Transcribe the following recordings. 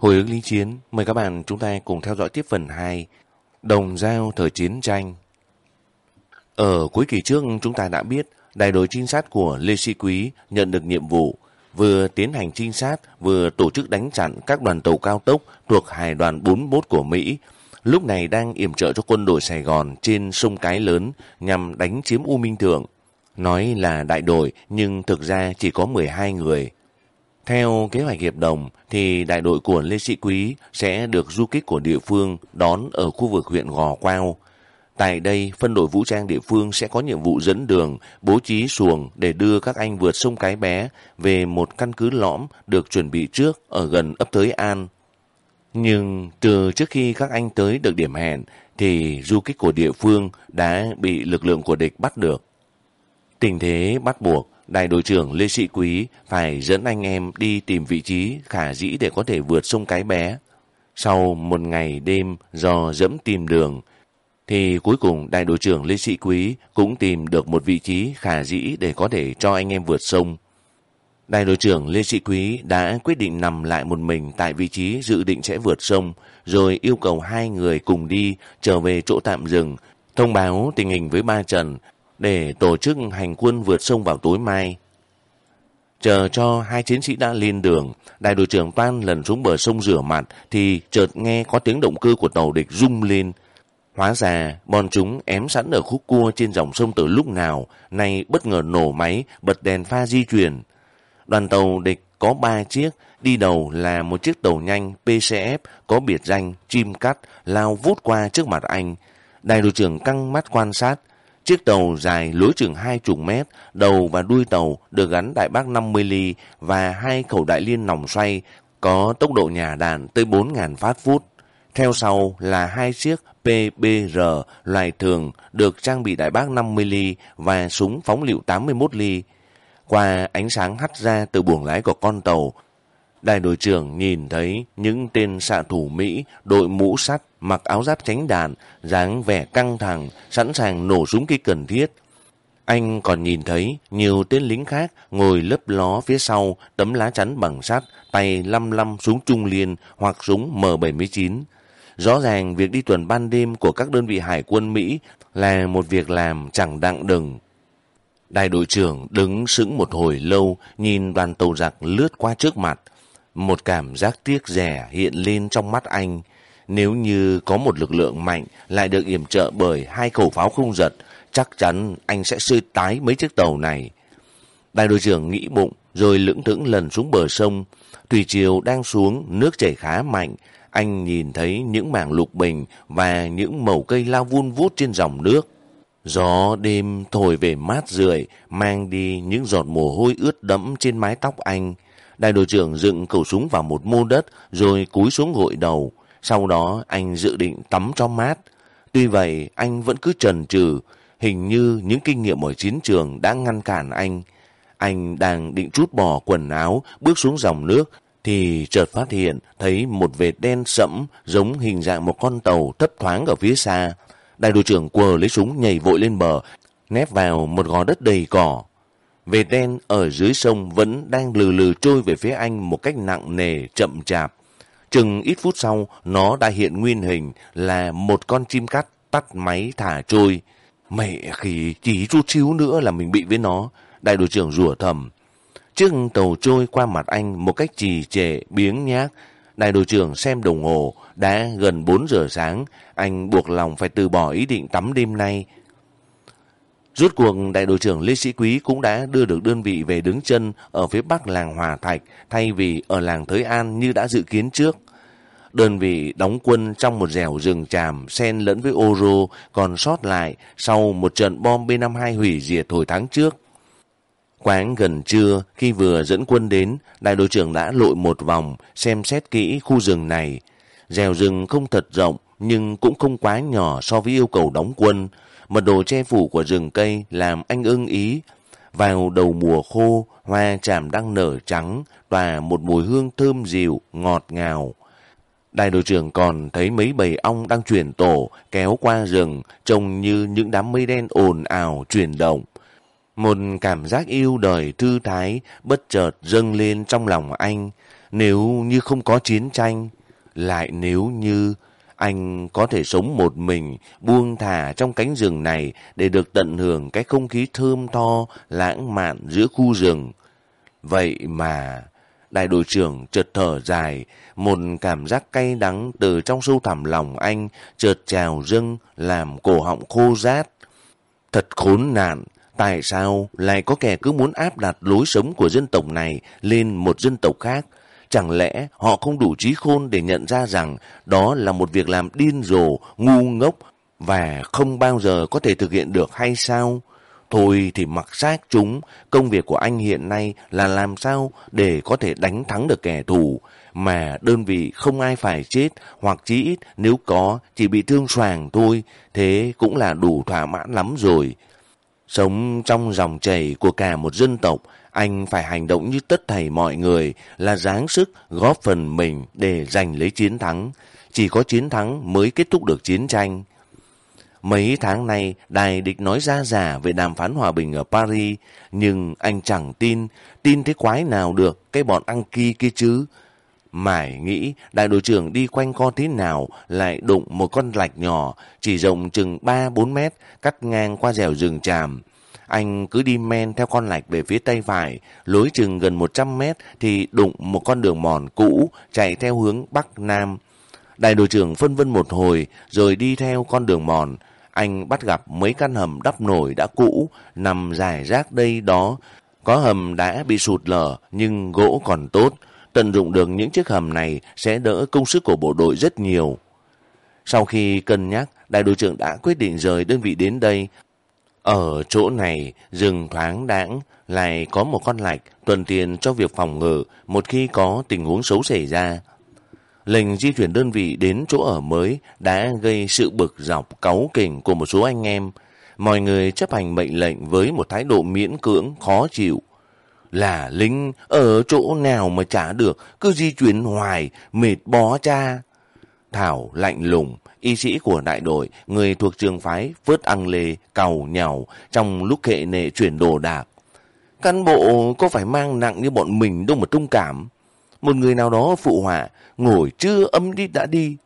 Hồi ức lý chiến, mời các bạn chúng ta cùng theo dõi tiếp phần 2, Đồng Giao Thời Chiến Tranh. Ở cuối kỳ trước chúng ta đã biết đại đội trinh sát của Lê Sĩ Quý nhận được nhiệm vụ vừa tiến hành trinh sát vừa tổ chức đánh chặn các đoàn tàu cao tốc thuộc Hải đoàn 41 của Mỹ lúc này đang yểm trợ cho quân đội Sài Gòn trên sông Cái Lớn nhằm đánh chiếm U Minh Thượng. Nói là đại đội nhưng thực ra chỉ có 12 người. Theo kế hoạch hiệp đồng thì đại đội của Lê Sĩ Quý sẽ được du kích của địa phương đón ở khu vực huyện Gò Quao. Tại đây, phân đội vũ trang địa phương sẽ có nhiệm vụ dẫn đường, bố trí xuồng để đưa các anh vượt sông Cái Bé về một căn cứ lõm được chuẩn bị trước ở gần ấp Thới An. Nhưng từ trước khi các anh tới được điểm hẹn thì du kích của địa phương đã bị lực lượng của địch bắt được. Tình thế bắt buộc đại đội trưởng Lê Sĩ Quý phải dẫn anh em đi tìm vị trí khả dĩ để có thể vượt sông Cái Bé. Sau một ngày đêm do dẫm tìm đường, thì cuối cùng đại đội trưởng Lê Sĩ Quý cũng tìm được một vị trí khả dĩ để có thể cho anh em vượt sông. Đại đội trưởng Lê Sĩ Quý đã quyết định nằm lại một mình tại vị trí dự định sẽ vượt sông, rồi yêu cầu hai người cùng đi trở về chỗ tạm dừng, thông báo tình hình với ba Trần để tổ chức hành quân vượt sông vào tối mai. Chờ cho hai chiến sĩ đã lên đường, đại đội trưởng Toan lần xuống bờ sông rửa mặt thì chợt nghe có tiếng động cơ của tàu địch rung lên. Hóa ra, bọn chúng ém sẵn ở khúc cua trên dòng sông từ lúc nào, nay bất ngờ nổ máy, bật đèn pha di chuyển. Đoàn tàu địch có ba chiếc, đi đầu là một chiếc tàu nhanh PCF có biệt danh chim cắt lao vút qua trước mặt anh. Đại đội trưởng căng mắt quan sát, Chiếc tàu dài lối chừng hai chục mét, đầu và đuôi tàu được gắn đại bác 50 ly và hai khẩu đại liên nòng xoay có tốc độ nhà đàn tới 4.000 phát phút. Theo sau là hai chiếc PBR loài thường được trang bị đại bác 50 ly và súng phóng lựu 81 ly. Qua ánh sáng hắt ra từ buồng lái của con tàu, đại đội trưởng nhìn thấy những tên xạ thủ Mỹ đội mũ sắt mặc áo giáp tránh đạn, dáng vẻ căng thẳng, sẵn sàng nổ súng khi cần thiết. Anh còn nhìn thấy nhiều tên lính khác ngồi lấp ló phía sau tấm lá chắn bằng sắt, tay lăm lăm súng trung liên hoặc súng M79. Rõ ràng việc đi tuần ban đêm của các đơn vị hải quân Mỹ là một việc làm chẳng đặng đừng. Đại đội trưởng đứng sững một hồi lâu nhìn đoàn tàu giặc lướt qua trước mặt. Một cảm giác tiếc rẻ hiện lên trong mắt anh. Nếu như có một lực lượng mạnh lại được yểm trợ bởi hai khẩu pháo không giật, chắc chắn anh sẽ sơi tái mấy chiếc tàu này. Đại đội trưởng nghĩ bụng rồi lững thững lần xuống bờ sông. Tùy chiều đang xuống, nước chảy khá mạnh. Anh nhìn thấy những mảng lục bình và những mẩu cây lao vun vút trên dòng nước. Gió đêm thổi về mát rượi, mang đi những giọt mồ hôi ướt đẫm trên mái tóc anh. Đại đội trưởng dựng khẩu súng vào một mô đất rồi cúi xuống gội đầu. Sau đó anh dự định tắm cho mát. Tuy vậy anh vẫn cứ trần trừ, hình như những kinh nghiệm ở chiến trường đã ngăn cản anh. Anh đang định trút bỏ quần áo, bước xuống dòng nước, thì chợt phát hiện thấy một vệt đen sẫm giống hình dạng một con tàu thấp thoáng ở phía xa. Đại đội trưởng quờ lấy súng nhảy vội lên bờ, nép vào một gò đất đầy cỏ. Về đen ở dưới sông vẫn đang lừ lừ trôi về phía anh một cách nặng nề, chậm chạp. Chừng ít phút sau, nó đã hiện nguyên hình là một con chim cắt tắt máy thả trôi. Mẹ khỉ, chỉ chút xíu nữa là mình bị với nó. Đại đội trưởng rủa thầm. Chiếc tàu trôi qua mặt anh một cách trì trệ, biếng nhác. Đại đội trưởng xem đồng hồ, đã gần 4 giờ sáng. Anh buộc lòng phải từ bỏ ý định tắm đêm nay. Rốt cuộc đại đội trưởng Lê Sĩ Quý cũng đã đưa được đơn vị về đứng chân ở phía bắc làng Hòa Thạch thay vì ở làng Thới An như đã dự kiến trước. Đơn vị đóng quân trong một dẻo rừng tràm xen lẫn với ô rô còn sót lại sau một trận bom B-52 hủy diệt hồi tháng trước. Quáng gần trưa khi vừa dẫn quân đến, đại đội trưởng đã lội một vòng xem xét kỹ khu rừng này. Dẻo rừng không thật rộng nhưng cũng không quá nhỏ so với yêu cầu đóng quân mật độ che phủ của rừng cây làm anh ưng ý. Vào đầu mùa khô, hoa chàm đang nở trắng, tỏa một mùi hương thơm dịu, ngọt ngào. Đại đội trưởng còn thấy mấy bầy ong đang chuyển tổ, kéo qua rừng, trông như những đám mây đen ồn ào, chuyển động. Một cảm giác yêu đời thư thái, bất chợt dâng lên trong lòng anh. nếu như không có chiến tranh, lại nếu như anh có thể sống một mình, buông thả trong cánh rừng này để được tận hưởng cái không khí thơm tho, lãng mạn giữa khu rừng. Vậy mà, đại đội trưởng chợt thở dài, một cảm giác cay đắng từ trong sâu thẳm lòng anh chợt trào dâng làm cổ họng khô rát. Thật khốn nạn, tại sao lại có kẻ cứ muốn áp đặt lối sống của dân tộc này lên một dân tộc khác? Chẳng lẽ họ không đủ trí khôn để nhận ra rằng đó là một việc làm điên rồ, ngu ngốc và không bao giờ có thể thực hiện được hay sao? Thôi thì mặc xác chúng, công việc của anh hiện nay là làm sao để có thể đánh thắng được kẻ thù, mà đơn vị không ai phải chết, hoặc chí ít nếu có chỉ bị thương xoàng thôi, thế cũng là đủ thỏa mãn lắm rồi. Sống trong dòng chảy của cả một dân tộc, anh phải hành động như tất thảy mọi người là dáng sức góp phần mình để giành lấy chiến thắng. Chỉ có chiến thắng mới kết thúc được chiến tranh. Mấy tháng nay, đài địch nói ra giả về đàm phán hòa bình ở Paris, nhưng anh chẳng tin, tin thế quái nào được cái bọn ăn ki kia chứ. Mải nghĩ đại đội trưởng đi quanh co thế nào lại đụng một con lạch nhỏ, chỉ rộng chừng 3-4 mét, cắt ngang qua dẻo rừng tràm. Anh cứ đi men theo con lạch về phía tây phải, lối chừng gần 100 mét thì đụng một con đường mòn cũ chạy theo hướng bắc nam. Đại đội trưởng phân vân một hồi rồi đi theo con đường mòn. Anh bắt gặp mấy căn hầm đắp nổi đã cũ, nằm dài rác đây đó. Có hầm đã bị sụt lở nhưng gỗ còn tốt. Tận dụng được những chiếc hầm này sẽ đỡ công sức của bộ đội rất nhiều. Sau khi cân nhắc, đại đội trưởng đã quyết định rời đơn vị đến đây ở chỗ này, rừng thoáng đãng lại có một con lạch tuần tiền cho việc phòng ngự một khi có tình huống xấu xảy ra. Lệnh di chuyển đơn vị đến chỗ ở mới đã gây sự bực dọc cáu kỉnh của một số anh em. Mọi người chấp hành mệnh lệnh với một thái độ miễn cưỡng, khó chịu. Là lính, ở chỗ nào mà trả được, cứ di chuyển hoài, mệt bó cha. Thảo lạnh lùng, y sĩ của đại đội, người thuộc trường phái vớt ăn lê, cầu nhào trong lúc hệ nệ chuyển đồ đạc. Cán bộ có phải mang nặng như bọn mình đâu mà trung cảm. Một người nào đó phụ họa, ngồi chưa âm đi đã đi.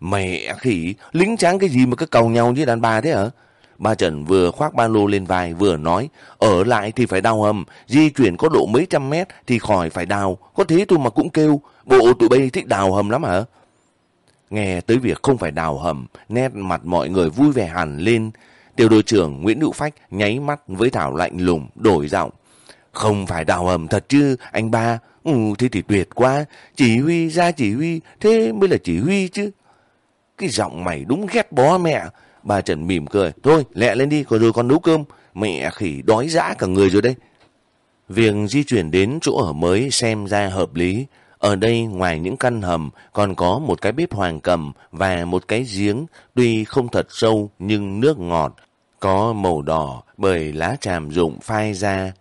Mẹ khỉ, lính tráng cái gì mà cứ cầu nhau như đàn bà thế hả? Ba Trần vừa khoác ba lô lên vai vừa nói, ở lại thì phải đào hầm, di chuyển có độ mấy trăm mét thì khỏi phải đào, có thế tôi mà cũng kêu, bộ tụi bay thích đào hầm lắm hả? Nghe tới việc không phải đào hầm, nét mặt mọi người vui vẻ hẳn lên. Tiểu đội trưởng Nguyễn Hữu Phách nháy mắt với Thảo lạnh lùng, đổi giọng. Không phải đào hầm thật chứ, anh ba. Ừ, thế thì tuyệt quá. Chỉ huy ra chỉ huy, thế mới là chỉ huy chứ. Cái giọng mày đúng ghét bó mẹ. Bà Trần mỉm cười. Thôi, lẹ lên đi, còn rồi con nấu cơm. Mẹ khỉ đói dã cả người rồi đây. Việc di chuyển đến chỗ ở mới xem ra hợp lý. Ở đây ngoài những căn hầm còn có một cái bếp hoàng cầm và một cái giếng tuy không thật sâu nhưng nước ngọt, có màu đỏ bởi lá tràm rụng phai ra.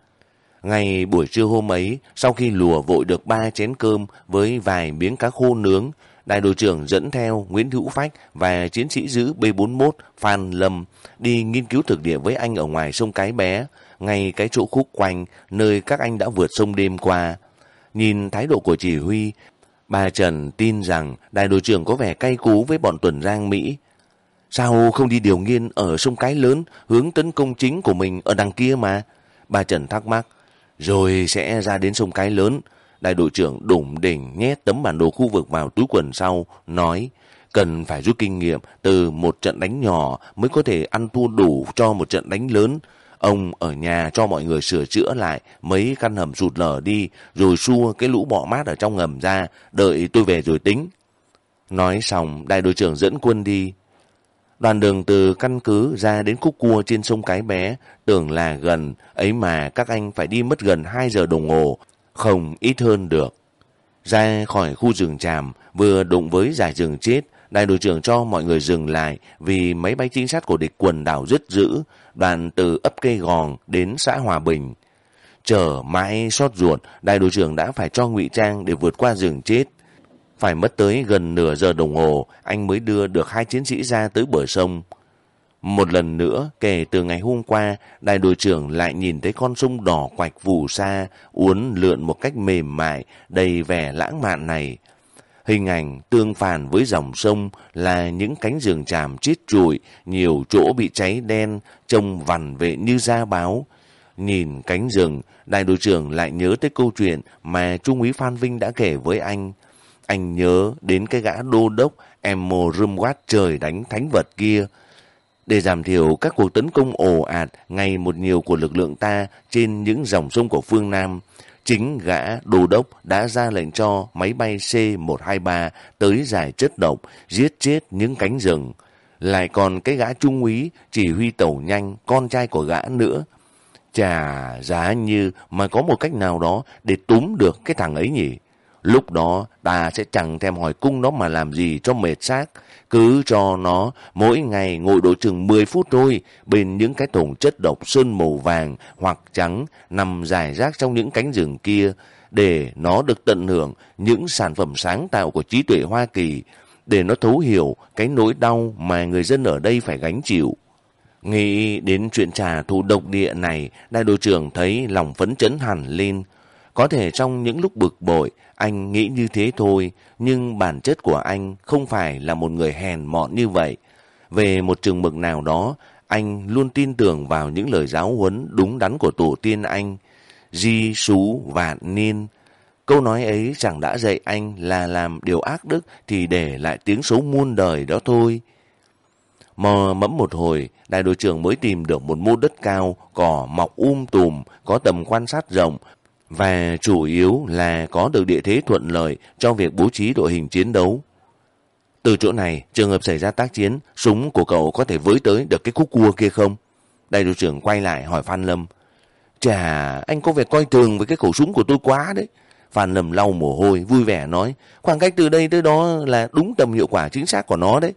Ngày buổi trưa hôm ấy, sau khi lùa vội được ba chén cơm với vài miếng cá khô nướng, đại đội trưởng dẫn theo Nguyễn Hữu Phách và chiến sĩ giữ B41 Phan Lâm đi nghiên cứu thực địa với anh ở ngoài sông Cái Bé, ngay cái chỗ khúc quanh nơi các anh đã vượt sông đêm qua. Nhìn thái độ của chỉ huy, bà Trần tin rằng đại đội trưởng có vẻ cay cú với bọn tuần giang Mỹ. Sao không đi điều nghiên ở sông Cái Lớn hướng tấn công chính của mình ở đằng kia mà? Bà Trần thắc mắc. Rồi sẽ ra đến sông Cái Lớn. Đại đội trưởng đủng đỉnh nhét tấm bản đồ khu vực vào túi quần sau, nói cần phải rút kinh nghiệm từ một trận đánh nhỏ mới có thể ăn thua đủ cho một trận đánh lớn. Ông ở nhà cho mọi người sửa chữa lại mấy căn hầm sụt lở đi, rồi xua cái lũ bọ mát ở trong ngầm ra, đợi tôi về rồi tính. Nói xong, đại đội trưởng dẫn quân đi. Đoàn đường từ căn cứ ra đến khúc cua trên sông Cái Bé, tưởng là gần, ấy mà các anh phải đi mất gần 2 giờ đồng hồ, không ít hơn được. Ra khỏi khu rừng tràm, vừa đụng với giải rừng chết, đại đội trưởng cho mọi người dừng lại vì máy bay trinh sát của địch quần đảo rất dữ, đoàn từ ấp cây gòn đến xã Hòa Bình. Chờ mãi xót ruột, đại đội trưởng đã phải cho ngụy trang để vượt qua rừng chết. Phải mất tới gần nửa giờ đồng hồ, anh mới đưa được hai chiến sĩ ra tới bờ sông. Một lần nữa, kể từ ngày hôm qua, đại đội trưởng lại nhìn thấy con sông đỏ quạch vù xa, uốn lượn một cách mềm mại, đầy vẻ lãng mạn này. Hình ảnh tương phản với dòng sông là những cánh rừng tràm chết trụi, nhiều chỗ bị cháy đen, trông vằn vệ như da báo. Nhìn cánh rừng, đại đội trưởng lại nhớ tới câu chuyện mà Trung úy Phan Vinh đã kể với anh. Anh nhớ đến cái gã đô đốc Emo mồ trời đánh thánh vật kia. Để giảm thiểu các cuộc tấn công ồ ạt ngày một nhiều của lực lượng ta trên những dòng sông của phương Nam, chính gã đô đốc đã ra lệnh cho máy bay C-123 tới giải chất độc, giết chết những cánh rừng. Lại còn cái gã trung úy chỉ huy tàu nhanh, con trai của gã nữa. Chà, giá như mà có một cách nào đó để túm được cái thằng ấy nhỉ? Lúc đó ta sẽ chẳng thèm hỏi cung nó mà làm gì cho mệt xác. Cứ cho nó mỗi ngày ngồi độ chừng 10 phút thôi bên những cái thùng chất độc sơn màu vàng hoặc trắng nằm dài rác trong những cánh rừng kia để nó được tận hưởng những sản phẩm sáng tạo của trí tuệ Hoa Kỳ để nó thấu hiểu cái nỗi đau mà người dân ở đây phải gánh chịu. Nghĩ đến chuyện trà thụ độc địa này, đại đội trưởng thấy lòng phấn chấn hẳn lên. Có thể trong những lúc bực bội, anh nghĩ như thế thôi, nhưng bản chất của anh không phải là một người hèn mọn như vậy. Về một trường mực nào đó, anh luôn tin tưởng vào những lời giáo huấn đúng đắn của tổ tiên anh. Di xú vạn niên. Câu nói ấy chẳng đã dạy anh là làm điều ác đức thì để lại tiếng xấu muôn đời đó thôi. Mò mẫm một hồi, đại đội trưởng mới tìm được một mô đất cao, cỏ mọc um tùm, có tầm quan sát rộng, và chủ yếu là có được địa thế thuận lợi cho việc bố trí đội hình chiến đấu. Từ chỗ này, trường hợp xảy ra tác chiến, súng của cậu có thể với tới được cái khúc cua kia không? Đại đội trưởng quay lại hỏi Phan Lâm. Chà, anh có vẻ coi thường với cái khẩu súng của tôi quá đấy. Phan Lâm lau mồ hôi, vui vẻ nói, khoảng cách từ đây tới đó là đúng tầm hiệu quả chính xác của nó đấy.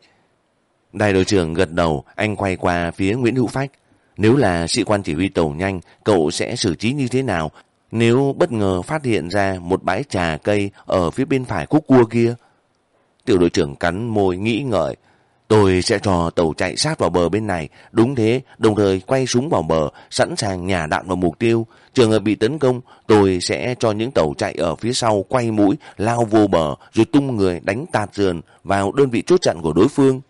Đại đội trưởng gật đầu, anh quay qua phía Nguyễn Hữu Phách. Nếu là sĩ quan chỉ huy tàu nhanh, cậu sẽ xử trí như thế nào nếu bất ngờ phát hiện ra một bãi trà cây ở phía bên phải khúc cua kia? Tiểu đội trưởng cắn môi nghĩ ngợi. Tôi sẽ cho tàu chạy sát vào bờ bên này. Đúng thế, đồng thời quay súng vào bờ, sẵn sàng nhả đạn vào mục tiêu. Trường hợp bị tấn công, tôi sẽ cho những tàu chạy ở phía sau quay mũi, lao vô bờ, rồi tung người đánh tạt sườn vào đơn vị chốt chặn của đối phương.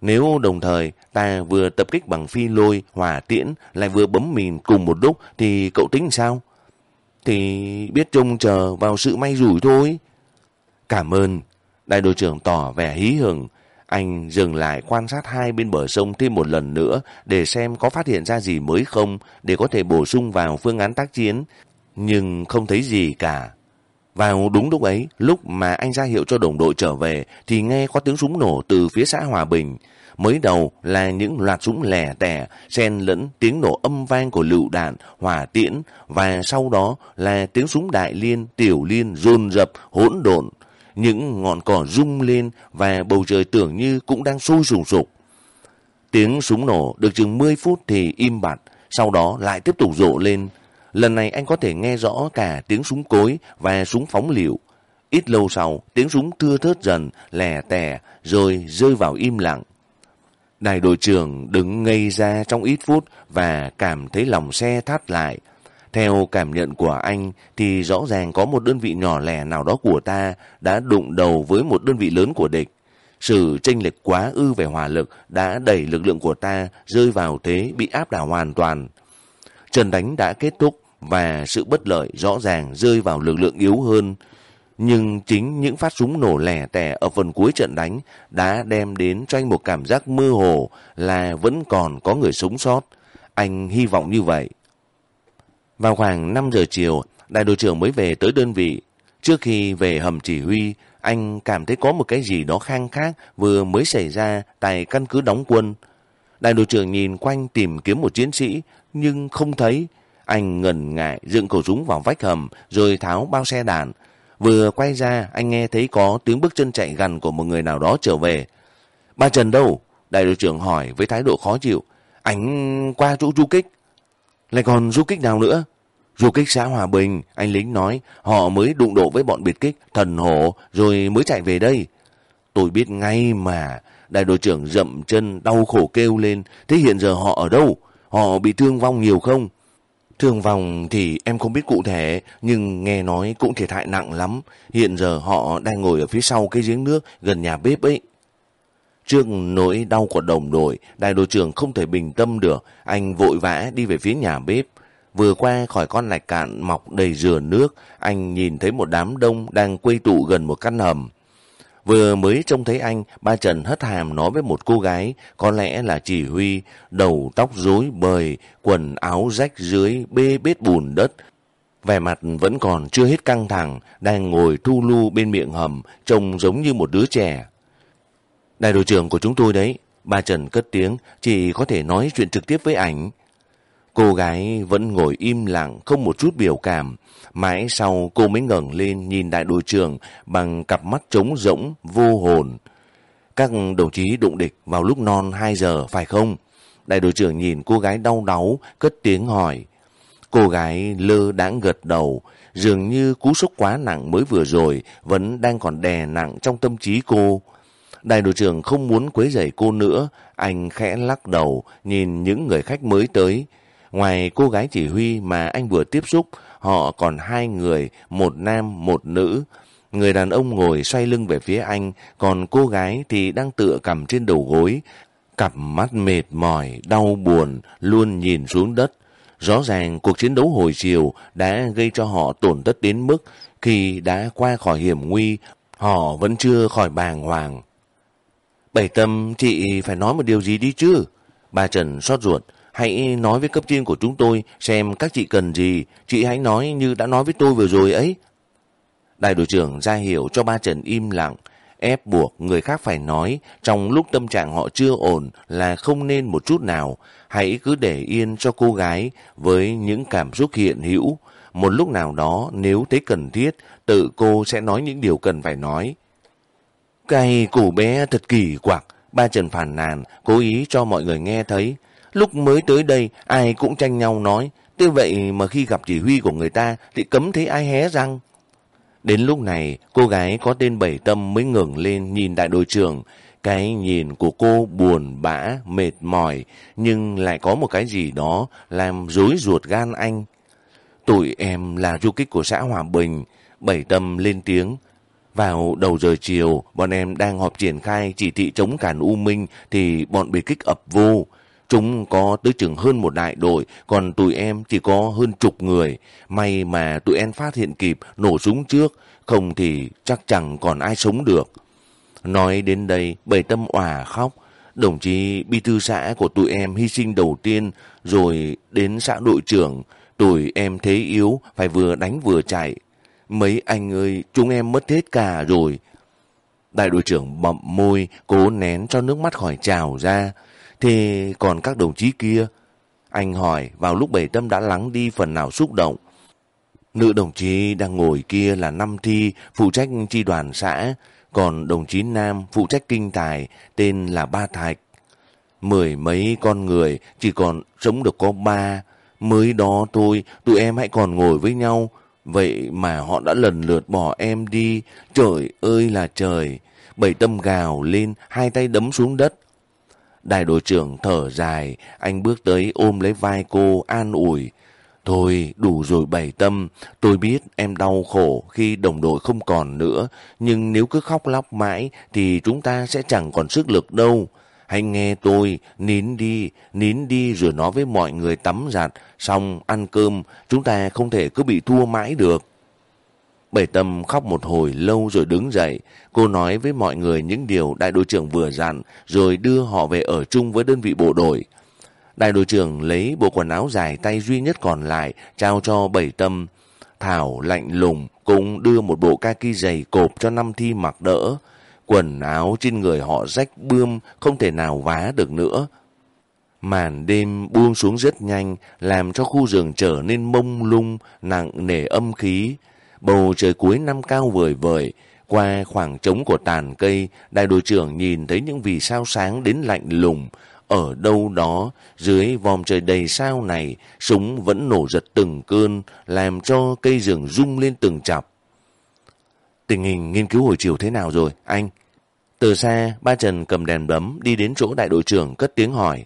Nếu đồng thời ta vừa tập kích bằng phi lôi, hỏa tiễn, lại vừa bấm mìn cùng một lúc thì cậu tính sao? Thì biết trông chờ vào sự may rủi thôi. Cảm ơn. Đại đội trưởng tỏ vẻ hí hửng. Anh dừng lại quan sát hai bên bờ sông thêm một lần nữa để xem có phát hiện ra gì mới không để có thể bổ sung vào phương án tác chiến. Nhưng không thấy gì cả. Vào đúng lúc ấy, lúc mà anh ra hiệu cho đồng đội trở về thì nghe có tiếng súng nổ từ phía xã Hòa Bình. Mới đầu là những loạt súng lẻ tẻ, xen lẫn tiếng nổ âm vang của lựu đạn, hỏa tiễn và sau đó là tiếng súng đại liên, tiểu liên rồn rập, hỗn độn. Những ngọn cỏ rung lên và bầu trời tưởng như cũng đang sôi sùng sục. Tiếng súng nổ được chừng 10 phút thì im bặt, sau đó lại tiếp tục rộ lên. Lần này anh có thể nghe rõ cả tiếng súng cối và súng phóng liều. Ít lâu sau, tiếng súng thưa thớt dần, lẻ tẻ, rồi rơi vào im lặng. Đại đội trưởng đứng ngây ra trong ít phút và cảm thấy lòng xe thắt lại. Theo cảm nhận của anh thì rõ ràng có một đơn vị nhỏ lẻ nào đó của ta đã đụng đầu với một đơn vị lớn của địch. Sự tranh lệch quá ư về hỏa lực đã đẩy lực lượng của ta rơi vào thế bị áp đảo hoàn toàn. Trận đánh đã kết thúc và sự bất lợi rõ ràng rơi vào lực lượng yếu hơn. Nhưng chính những phát súng nổ lẻ tẻ ở phần cuối trận đánh đã đem đến cho anh một cảm giác mơ hồ là vẫn còn có người sống sót. Anh hy vọng như vậy. Vào khoảng 5 giờ chiều, đại đội trưởng mới về tới đơn vị. Trước khi về hầm chỉ huy, anh cảm thấy có một cái gì đó khang khác vừa mới xảy ra tại căn cứ đóng quân. Đại đội trưởng nhìn quanh tìm kiếm một chiến sĩ, nhưng không thấy. Anh ngần ngại dựng khẩu súng vào vách hầm rồi tháo bao xe đạn. Vừa quay ra anh nghe thấy có tiếng bước chân chạy gần của một người nào đó trở về. Ba Trần đâu? Đại đội trưởng hỏi với thái độ khó chịu. Anh qua chỗ du kích. Lại còn du kích nào nữa? Du kích xã Hòa Bình, anh lính nói, họ mới đụng độ với bọn biệt kích, thần hổ, rồi mới chạy về đây. Tôi biết ngay mà, Đại đội trưởng dậm chân đau khổ kêu lên. Thế hiện giờ họ ở đâu? Họ bị thương vong nhiều không? Thương vòng thì em không biết cụ thể, nhưng nghe nói cũng thiệt hại nặng lắm. Hiện giờ họ đang ngồi ở phía sau cái giếng nước gần nhà bếp ấy. Trước nỗi đau của đồng đội, đại đội trưởng không thể bình tâm được. Anh vội vã đi về phía nhà bếp. Vừa qua khỏi con lạch cạn mọc đầy dừa nước, anh nhìn thấy một đám đông đang quây tụ gần một căn hầm. Vừa mới trông thấy anh, ba Trần hất hàm nói với một cô gái, có lẽ là chỉ huy, đầu tóc rối bời, quần áo rách dưới, bê bết bùn đất. Vẻ mặt vẫn còn chưa hết căng thẳng, đang ngồi thu lu bên miệng hầm, trông giống như một đứa trẻ. Đại đội trưởng của chúng tôi đấy, ba Trần cất tiếng, chỉ có thể nói chuyện trực tiếp với ảnh. Cô gái vẫn ngồi im lặng, không một chút biểu cảm. Mãi sau cô mới ngẩng lên nhìn đại đội trưởng bằng cặp mắt trống rỗng, vô hồn. Các đồng chí đụng địch vào lúc non 2 giờ phải không? Đại đội trưởng nhìn cô gái đau đáu, cất tiếng hỏi. Cô gái lơ đãng gật đầu, dường như cú sốc quá nặng mới vừa rồi vẫn đang còn đè nặng trong tâm trí cô. Đại đội trưởng không muốn quấy rầy cô nữa, anh khẽ lắc đầu nhìn những người khách mới tới. Ngoài cô gái chỉ huy mà anh vừa tiếp xúc, họ còn hai người, một nam, một nữ. Người đàn ông ngồi xoay lưng về phía anh, còn cô gái thì đang tựa cầm trên đầu gối. Cặp mắt mệt mỏi, đau buồn, luôn nhìn xuống đất. Rõ ràng cuộc chiến đấu hồi chiều đã gây cho họ tổn thất đến mức khi đã qua khỏi hiểm nguy, họ vẫn chưa khỏi bàng hoàng. Bảy tâm, chị phải nói một điều gì đi chứ? Bà Trần xót ruột. Hãy nói với cấp trên của chúng tôi xem các chị cần gì. Chị hãy nói như đã nói với tôi vừa rồi ấy. Đại đội trưởng ra hiểu cho ba Trần im lặng, ép buộc người khác phải nói trong lúc tâm trạng họ chưa ổn là không nên một chút nào. Hãy cứ để yên cho cô gái với những cảm xúc hiện hữu. Một lúc nào đó nếu thấy cần thiết, tự cô sẽ nói những điều cần phải nói. Cái cổ bé thật kỳ quặc, ba Trần phản nàn, cố ý cho mọi người nghe thấy. Lúc mới tới đây, ai cũng tranh nhau nói, thế vậy mà khi gặp chỉ huy của người ta thì cấm thấy ai hé răng. Đến lúc này, cô gái có tên Bảy Tâm mới ngừng lên nhìn đại đội trưởng. Cái nhìn của cô buồn bã, mệt mỏi, nhưng lại có một cái gì đó làm rối ruột gan anh. Tụi em là du kích của xã Hòa Bình. Bảy Tâm lên tiếng. Vào đầu giờ chiều, bọn em đang họp triển khai chỉ thị chống cản U Minh thì bọn biệt kích ập vô. Chúng có tới chừng hơn một đại đội, còn tụi em chỉ có hơn chục người. May mà tụi em phát hiện kịp, nổ súng trước, không thì chắc chẳng còn ai sống được. Nói đến đây, bầy tâm òa khóc. Đồng chí bí thư xã của tụi em hy sinh đầu tiên, rồi đến xã đội trưởng. Tụi em thế yếu, phải vừa đánh vừa chạy. Mấy anh ơi, chúng em mất hết cả rồi. Đại đội trưởng bậm môi, cố nén cho nước mắt khỏi trào ra. Thế còn các đồng chí kia? Anh hỏi vào lúc bảy tâm đã lắng đi phần nào xúc động. Nữ đồng chí đang ngồi kia là Năm Thi, phụ trách chi đoàn xã, còn đồng chí Nam phụ trách kinh tài, tên là Ba Thạch. Mười mấy con người, chỉ còn sống được có ba. Mới đó thôi, tụi em hãy còn ngồi với nhau. Vậy mà họ đã lần lượt bỏ em đi. Trời ơi là trời! Bảy tâm gào lên, hai tay đấm xuống đất. Đại đội trưởng thở dài, anh bước tới ôm lấy vai cô, an ủi. Thôi, đủ rồi bày tâm, tôi biết em đau khổ khi đồng đội không còn nữa, nhưng nếu cứ khóc lóc mãi thì chúng ta sẽ chẳng còn sức lực đâu. Hãy nghe tôi, nín đi, nín đi rồi nói với mọi người tắm giặt, xong ăn cơm, chúng ta không thể cứ bị thua mãi được. Bảy tâm khóc một hồi lâu rồi đứng dậy. Cô nói với mọi người những điều đại đội trưởng vừa dặn, rồi đưa họ về ở chung với đơn vị bộ đội. Đại đội trưởng lấy bộ quần áo dài tay duy nhất còn lại, trao cho bảy tâm. Thảo lạnh lùng cũng đưa một bộ kaki dày cộp cho năm thi mặc đỡ. Quần áo trên người họ rách bươm, không thể nào vá được nữa. Màn đêm buông xuống rất nhanh, làm cho khu rừng trở nên mông lung, nặng nề âm khí. Bầu trời cuối năm cao vời vời, qua khoảng trống của tàn cây, đại đội trưởng nhìn thấy những vì sao sáng đến lạnh lùng. Ở đâu đó, dưới vòm trời đầy sao này, súng vẫn nổ giật từng cơn, làm cho cây rừng rung lên từng chập. Tình hình nghiên cứu hồi chiều thế nào rồi, anh? Từ xa, ba Trần cầm đèn bấm đi đến chỗ đại đội trưởng cất tiếng hỏi.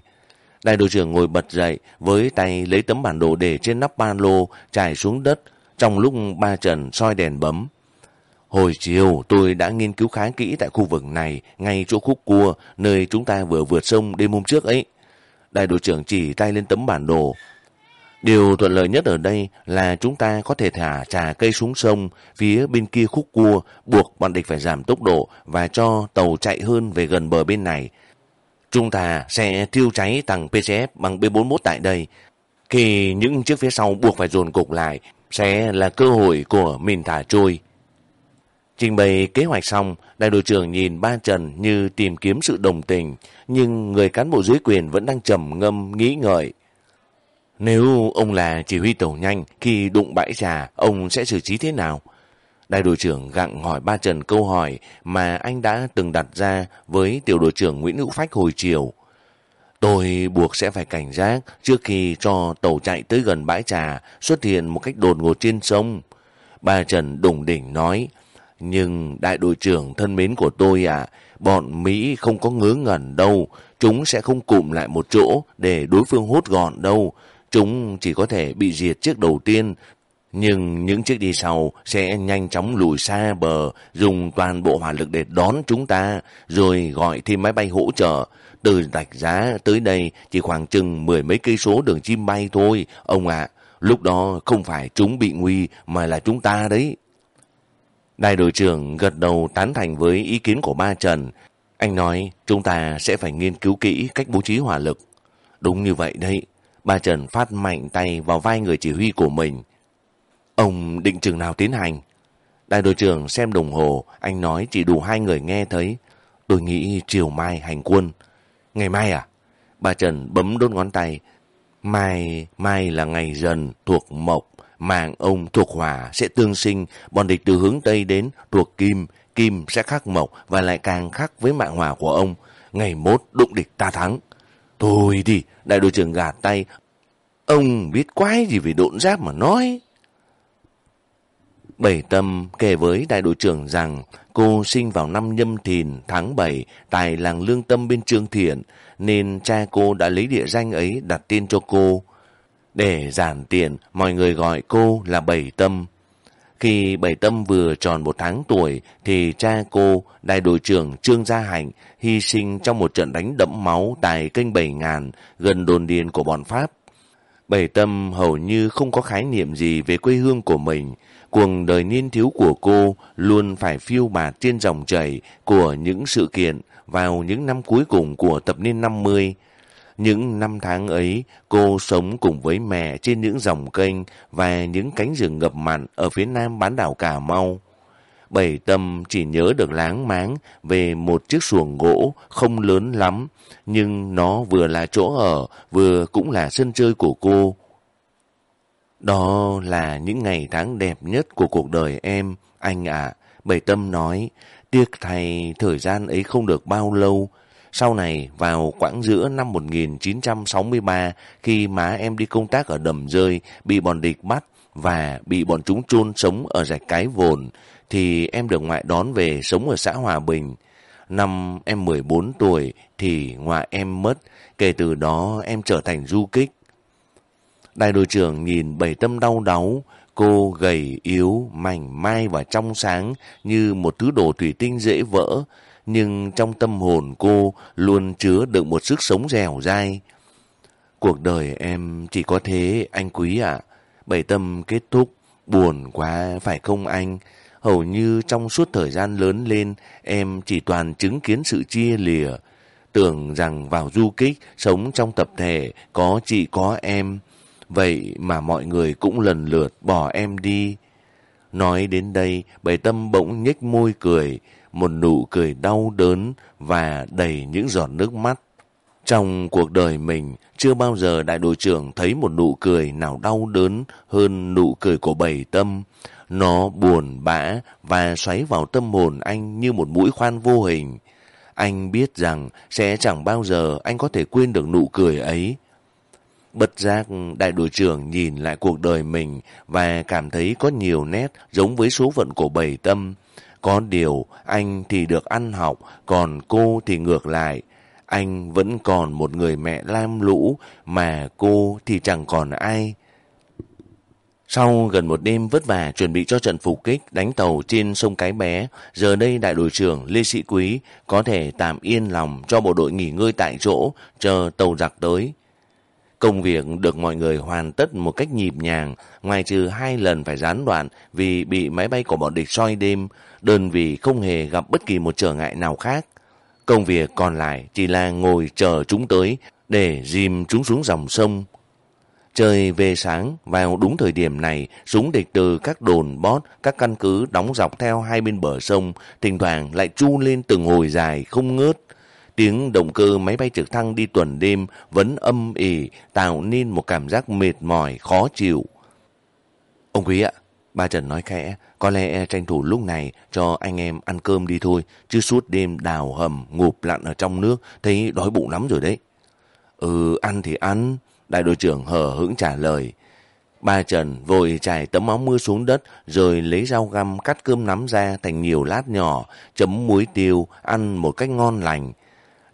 Đại đội trưởng ngồi bật dậy với tay lấy tấm bản đồ để trên nắp ba lô trải xuống đất trong lúc ba Trần soi đèn bấm. Hồi chiều tôi đã nghiên cứu khá kỹ tại khu vực này ngay chỗ khúc cua nơi chúng ta vừa vượt sông đêm hôm trước ấy. Đại đội trưởng chỉ tay lên tấm bản đồ. Điều thuận lợi nhất ở đây là chúng ta có thể thả trà cây xuống sông phía bên kia khúc cua, buộc bọn địch phải giảm tốc độ và cho tàu chạy hơn về gần bờ bên này. Chúng ta sẽ thiêu cháy tầng PCF bằng B41 tại đây. Khi những chiếc phía sau buộc phải dồn cục lại, sẽ là cơ hội của mình thả trôi. Trình bày kế hoạch xong, đại đội trưởng nhìn ba Trần như tìm kiếm sự đồng tình, nhưng người cán bộ dưới quyền vẫn đang trầm ngâm nghĩ ngợi. Nếu ông là chỉ huy tàu nhanh, khi đụng bãi trà, ông sẽ xử trí thế nào? Đại đội trưởng gặng hỏi ba Trần câu hỏi mà anh đã từng đặt ra với tiểu đội trưởng Nguyễn Hữu Phách hồi chiều. Tôi buộc sẽ phải cảnh giác trước khi cho tàu chạy tới gần bãi trà xuất hiện một cách đột ngột trên sông. bà Trần đùng đỉnh nói, nhưng đại đội trưởng thân mến của tôi à, bọn Mỹ không có ngớ ngẩn đâu, chúng sẽ không cụm lại một chỗ để đối phương hốt gọn đâu. Chúng chỉ có thể bị diệt chiếc đầu tiên, nhưng những chiếc đi sau sẽ nhanh chóng lùi xa bờ, dùng toàn bộ hỏa lực để đón chúng ta, rồi gọi thêm máy bay hỗ trợ. Từ rạch giá tới đây chỉ khoảng chừng mười mấy cây số đường chim bay thôi, ông ạ. lúc đó không phải chúng bị nguy mà là chúng ta đấy. Đại đội trưởng gật đầu tán thành với ý kiến của ba Trần. Anh nói chúng ta sẽ phải nghiên cứu kỹ cách bố trí hỏa lực. Đúng như vậy đấy. Ba Trần phát mạnh tay vào vai người chỉ huy của mình. Ông định chừng nào tiến hành? Đại đội trưởng xem đồng hồ, anh nói chỉ đủ hai người nghe thấy. Tôi nghĩ chiều mai hành quân. Ngày mai à? bà Trần bấm đốt ngón tay. Mai, mai là ngày dần thuộc mộc, mạng ông thuộc hỏa sẽ tương sinh, bọn địch từ hướng Tây đến thuộc kim, kim sẽ khắc mộc và lại càng khắc với mạng hỏa của ông. Ngày mốt đụng địch ta thắng. Thôi đi, đại đội trưởng gạt tay. Ông biết quái gì về độn giáp mà nói. Bảy Tâm kể với đại đội trưởng rằng cô sinh vào năm nhâm thìn tháng 7 tại làng Lương Tâm bên Trương Thiện, nên cha cô đã lấy địa danh ấy đặt tên cho cô. Để giản tiện, mọi người gọi cô là Bảy Tâm. Khi Bảy Tâm vừa tròn một tháng tuổi, thì cha cô, đại đội trưởng Trương Gia Hạnh, hy sinh trong một trận đánh đẫm máu tại kênh Bảy Ngàn, gần đồn điền của bọn Pháp. Bảy Tâm hầu như không có khái niệm gì về quê hương của mình. Cuồng đời niên thiếu của cô luôn phải phiêu bạt trên dòng chảy của những sự kiện vào những năm cuối cùng của thập niên 50. Những năm tháng ấy, cô sống cùng với mẹ trên những dòng kênh và những cánh rừng ngập mặn ở phía nam bán đảo Cà Mau. Bảy tâm chỉ nhớ được láng máng về một chiếc xuồng gỗ không lớn lắm, nhưng nó vừa là chỗ ở, vừa cũng là sân chơi của cô. Đó là những ngày tháng đẹp nhất của cuộc đời em, anh ạ. Bảy tâm nói, tiếc thay thời gian ấy không được bao lâu, sau này, vào quãng giữa năm 1963, khi má em đi công tác ở đầm rơi, bị bọn địch bắt và bị bọn chúng chôn sống ở rạch cái vồn, thì em được ngoại đón về sống ở xã Hòa Bình. Năm em 14 tuổi thì ngoại em mất, kể từ đó em trở thành du kích. Đại đội trưởng nhìn bảy tâm đau đáu, cô gầy yếu, mảnh mai và trong sáng như một thứ đồ thủy tinh dễ vỡ, nhưng trong tâm hồn cô luôn chứa đựng một sức sống dẻo dai. Cuộc đời em chỉ có thế, anh quý ạ. Bảy tâm kết thúc, buồn quá, phải không anh? Hầu như trong suốt thời gian lớn lên, em chỉ toàn chứng kiến sự chia lìa. Tưởng rằng vào du kích, sống trong tập thể, có chị có em. Vậy mà mọi người cũng lần lượt bỏ em đi. Nói đến đây, bảy tâm bỗng nhếch môi cười, một nụ cười đau đớn và đầy những giọt nước mắt. Trong cuộc đời mình, chưa bao giờ đại đội trưởng thấy một nụ cười nào đau đớn hơn nụ cười của bầy tâm. Nó buồn bã và xoáy vào tâm hồn anh như một mũi khoan vô hình. Anh biết rằng sẽ chẳng bao giờ anh có thể quên được nụ cười ấy. Bất giác, đại đội trưởng nhìn lại cuộc đời mình và cảm thấy có nhiều nét giống với số phận của bầy tâm. Có điều anh thì được ăn học, còn cô thì ngược lại. Anh vẫn còn một người mẹ lam lũ, mà cô thì chẳng còn ai. Sau gần một đêm vất vả chuẩn bị cho trận phục kích đánh tàu trên sông Cái Bé, giờ đây đại đội trưởng Lê Sĩ Quý có thể tạm yên lòng cho bộ đội nghỉ ngơi tại chỗ, chờ tàu giặc tới. Công việc được mọi người hoàn tất một cách nhịp nhàng, ngoài trừ hai lần phải gián đoạn vì bị máy bay của bọn địch soi đêm, đơn vị không hề gặp bất kỳ một trở ngại nào khác. Công việc còn lại chỉ là ngồi chờ chúng tới để dìm chúng xuống dòng sông. Trời về sáng, vào đúng thời điểm này, súng địch từ các đồn bót, các căn cứ đóng dọc theo hai bên bờ sông, thỉnh thoảng lại chu lên từng hồi dài không ngớt. Tiếng động cơ máy bay trực thăng đi tuần đêm vẫn âm ỉ, tạo nên một cảm giác mệt mỏi, khó chịu. Ông Quý ạ, ba Trần nói khẽ, có lẽ tranh thủ lúc này cho anh em ăn cơm đi thôi, chứ suốt đêm đào hầm, ngụp lặn ở trong nước, thấy đói bụng lắm rồi đấy. Ừ, ăn thì ăn, đại đội trưởng hờ hững trả lời. Ba Trần vội trải tấm áo mưa xuống đất rồi lấy dao găm cắt cơm nắm ra thành nhiều lát nhỏ, chấm muối tiêu, ăn một cách ngon lành.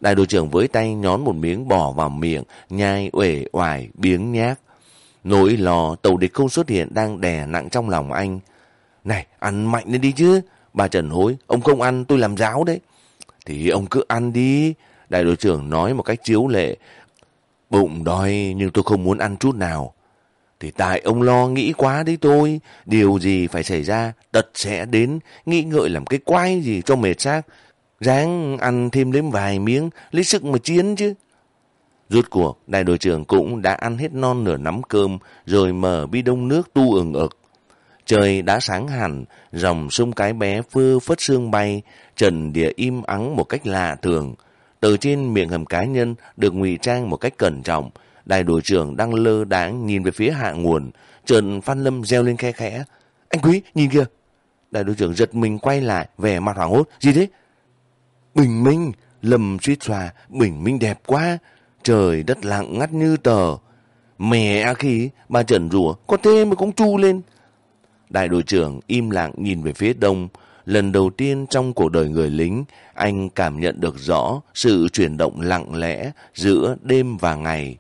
Đại đội trưởng với tay nhón một miếng bỏ vào miệng, nhai uể oải, biếng nhác. Nỗi lo tàu địch không xuất hiện đang đè nặng trong lòng anh. Này, ăn mạnh lên đi chứ. Bà Trần hối, ông không ăn tôi làm giáo đấy. Thì ông cứ ăn đi. Đại đội trưởng nói một cách chiếu lệ. Bụng đói nhưng tôi không muốn ăn chút nào. Thì tại ông lo nghĩ quá đấy tôi. Điều gì phải xảy ra, tật sẽ đến. Nghĩ ngợi làm cái quái gì cho mệt xác. Ráng ăn thêm đến vài miếng, lấy sức mà chiến chứ. Rốt cuộc, đại đội trưởng cũng đã ăn hết non nửa nắm cơm, rồi mở bi đông nước tu ừng ực. Trời đã sáng hẳn, dòng sông cái bé phơ phất sương bay, trần địa im ắng một cách lạ thường. Từ trên miệng hầm cá nhân được ngụy trang một cách cẩn trọng, đại đội trưởng đang lơ đáng nhìn về phía hạ nguồn, trần Phan Lâm reo lên khe khẽ. Anh Quý, nhìn kìa! Đại đội trưởng giật mình quay lại, vẻ mặt hoảng hốt. Gì thế? Bình minh, lầm suýt xòa, bình minh đẹp quá, trời đất lặng ngắt như tờ. Mẹ khí, bà Trần rủa có thế mà cũng chu lên. Đại đội trưởng im lặng nhìn về phía đông. Lần đầu tiên trong cuộc đời người lính, anh cảm nhận được rõ sự chuyển động lặng lẽ giữa đêm và ngày.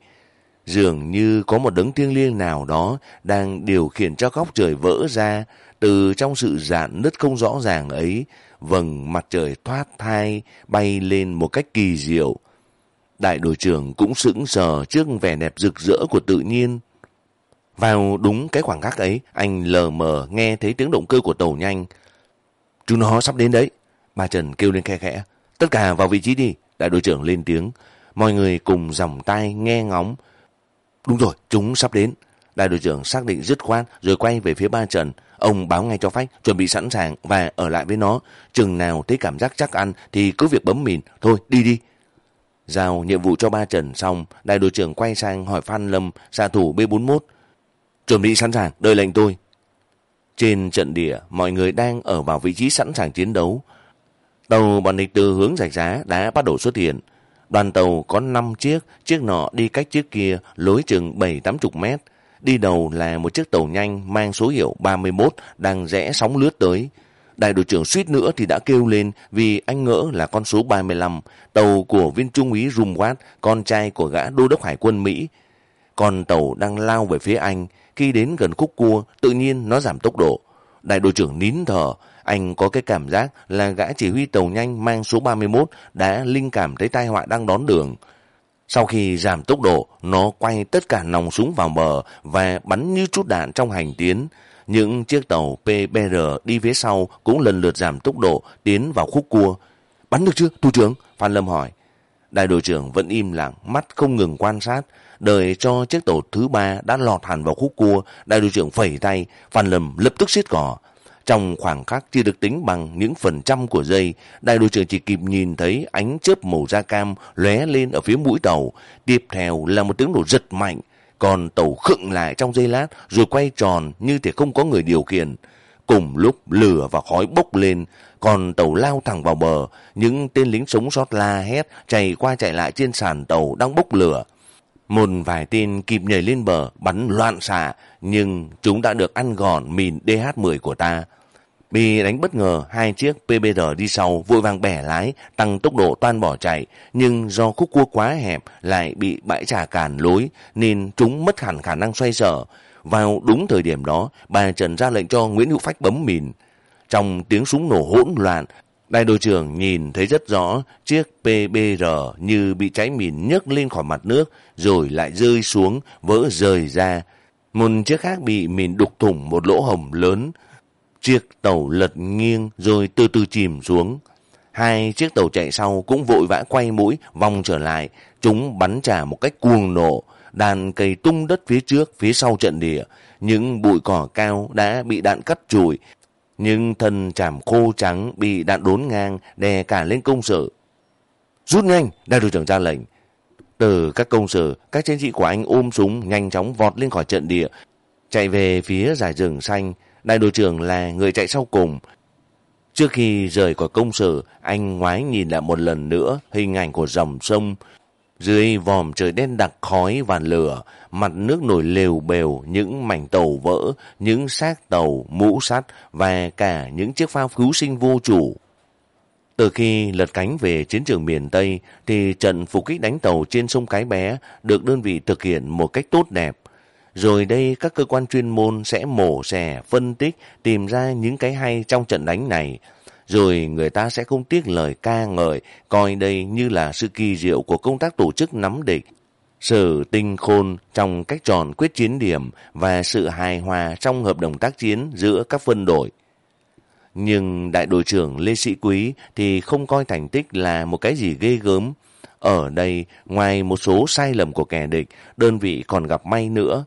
Dường như có một đấng thiêng liêng nào đó đang điều khiển cho góc trời vỡ ra từ trong sự giãn nứt không rõ ràng ấy, vầng mặt trời thoát thai bay lên một cách kỳ diệu. Đại đội trưởng cũng sững sờ trước vẻ đẹp rực rỡ của tự nhiên. Vào đúng cái khoảng khắc ấy, anh lờ mờ nghe thấy tiếng động cơ của tàu nhanh. Chúng nó sắp đến đấy. Bà Trần kêu lên khe khẽ. Tất cả vào vị trí đi. Đại đội trưởng lên tiếng. Mọi người cùng dòng tay nghe ngóng. Đúng rồi, chúng sắp đến. Đại đội trưởng xác định dứt khoát rồi quay về phía ba Trần. Ông báo ngay cho Phách chuẩn bị sẵn sàng và ở lại với nó. Chừng nào thấy cảm giác chắc ăn thì cứ việc bấm mìn. Thôi đi đi. Giao nhiệm vụ cho ba Trần xong, đại đội trưởng quay sang hỏi Phan Lâm, xạ thủ B41. Chuẩn bị sẵn sàng, đợi lệnh tôi. Trên trận địa, mọi người đang ở vào vị trí sẵn sàng chiến đấu. Tàu bọn địch từ hướng rạch giá đã bắt đầu xuất hiện. Đoàn tàu có 5 chiếc, chiếc nọ đi cách chiếc kia lối chừng 7-80 mét. Đi đầu là một chiếc tàu nhanh mang số hiệu 31 đang rẽ sóng lướt tới. Đại đội trưởng suýt nữa thì đã kêu lên vì anh ngỡ là con số 35, tàu của viên trung úy Rumwatt, con trai của gã đô đốc hải quân Mỹ. Con tàu đang lao về phía anh, khi đến gần khúc cua, tự nhiên nó giảm tốc độ. Đại đội trưởng nín thở, anh có cái cảm giác là gã chỉ huy tàu nhanh mang số 31 đã linh cảm thấy tai họa đang đón đường. Sau khi giảm tốc độ, nó quay tất cả nòng súng vào bờ và bắn như chút đạn trong hành tiến. Những chiếc tàu PBR đi phía sau cũng lần lượt giảm tốc độ tiến vào khúc cua. Bắn được chưa, thủ trưởng? Phan Lâm hỏi. Đại đội trưởng vẫn im lặng, mắt không ngừng quan sát. Đợi cho chiếc tàu thứ ba đã lọt hẳn vào khúc cua, đại đội trưởng phẩy tay, Phan Lâm lập tức siết cỏ. Trong khoảng khắc chưa được tính bằng những phần trăm của giây, đại đội trưởng chỉ kịp nhìn thấy ánh chớp màu da cam lóe lên ở phía mũi tàu. Tiếp theo là một tiếng nổ giật mạnh, còn tàu khựng lại trong giây lát rồi quay tròn như thể không có người điều khiển. Cùng lúc lửa và khói bốc lên, còn tàu lao thẳng vào bờ, những tên lính sống sót la hét chạy qua chạy lại trên sàn tàu đang bốc lửa. Một vài tên kịp nhảy lên bờ bắn loạn xạ, nhưng chúng đã được ăn gòn mìn DH-10 của ta. Bị đánh bất ngờ, hai chiếc PBR đi sau vội vàng bẻ lái, tăng tốc độ toan bỏ chạy, nhưng do khúc cua quá hẹp lại bị bãi trà cản lối nên chúng mất hẳn khả năng xoay sở. Vào đúng thời điểm đó, bà Trần ra lệnh cho Nguyễn Hữu Phách bấm mìn. Trong tiếng súng nổ hỗn loạn, đại đội trưởng nhìn thấy rất rõ chiếc PBR như bị cháy mìn nhấc lên khỏi mặt nước rồi lại rơi xuống vỡ rời ra. Một chiếc khác bị mìn đục thủng một lỗ hồng lớn. Chiếc tàu lật nghiêng rồi từ từ chìm xuống. Hai chiếc tàu chạy sau cũng vội vã quay mũi vòng trở lại. Chúng bắn trả một cách cuồng nổ. Đàn cây tung đất phía trước, phía sau trận địa. Những bụi cỏ cao đã bị đạn cắt chùi. Nhưng thân chảm khô trắng bị đạn đốn ngang đè cả lên công sở Rút nhanh, đại đội trưởng ra lệnh. Từ các công sở, các chiến sĩ của anh ôm súng nhanh chóng vọt lên khỏi trận địa, chạy về phía giải rừng xanh. Đại đội trưởng là người chạy sau cùng. Trước khi rời khỏi công sở, anh ngoái nhìn lại một lần nữa hình ảnh của dòng sông. Dưới vòm trời đen đặc khói và lửa, mặt nước nổi lều bều, những mảnh tàu vỡ, những xác tàu, mũ sắt và cả những chiếc phao cứu sinh vô chủ. Từ khi lật cánh về chiến trường miền Tây, thì trận phục kích đánh tàu trên sông Cái Bé được đơn vị thực hiện một cách tốt đẹp. Rồi đây các cơ quan chuyên môn sẽ mổ xẻ, phân tích, tìm ra những cái hay trong trận đánh này. Rồi người ta sẽ không tiếc lời ca ngợi, coi đây như là sự kỳ diệu của công tác tổ chức nắm địch. Sự tinh khôn trong cách tròn quyết chiến điểm và sự hài hòa trong hợp đồng tác chiến giữa các phân đội. Nhưng đại đội trưởng Lê Sĩ Quý thì không coi thành tích là một cái gì ghê gớm. Ở đây, ngoài một số sai lầm của kẻ địch, đơn vị còn gặp may nữa.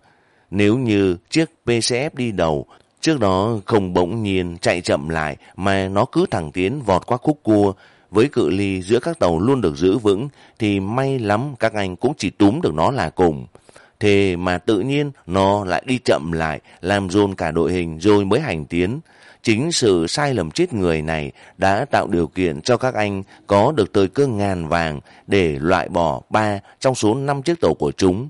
Nếu như chiếc PCF đi đầu, trước đó không bỗng nhiên chạy chậm lại mà nó cứ thẳng tiến vọt qua khúc cua, với cự ly giữa các tàu luôn được giữ vững, thì may lắm các anh cũng chỉ túm được nó là cùng. Thế mà tự nhiên nó lại đi chậm lại, làm dồn cả đội hình rồi mới hành tiến. Chính sự sai lầm chết người này đã tạo điều kiện cho các anh có được thời cơ ngàn vàng để loại bỏ ba trong số năm chiếc tàu của chúng.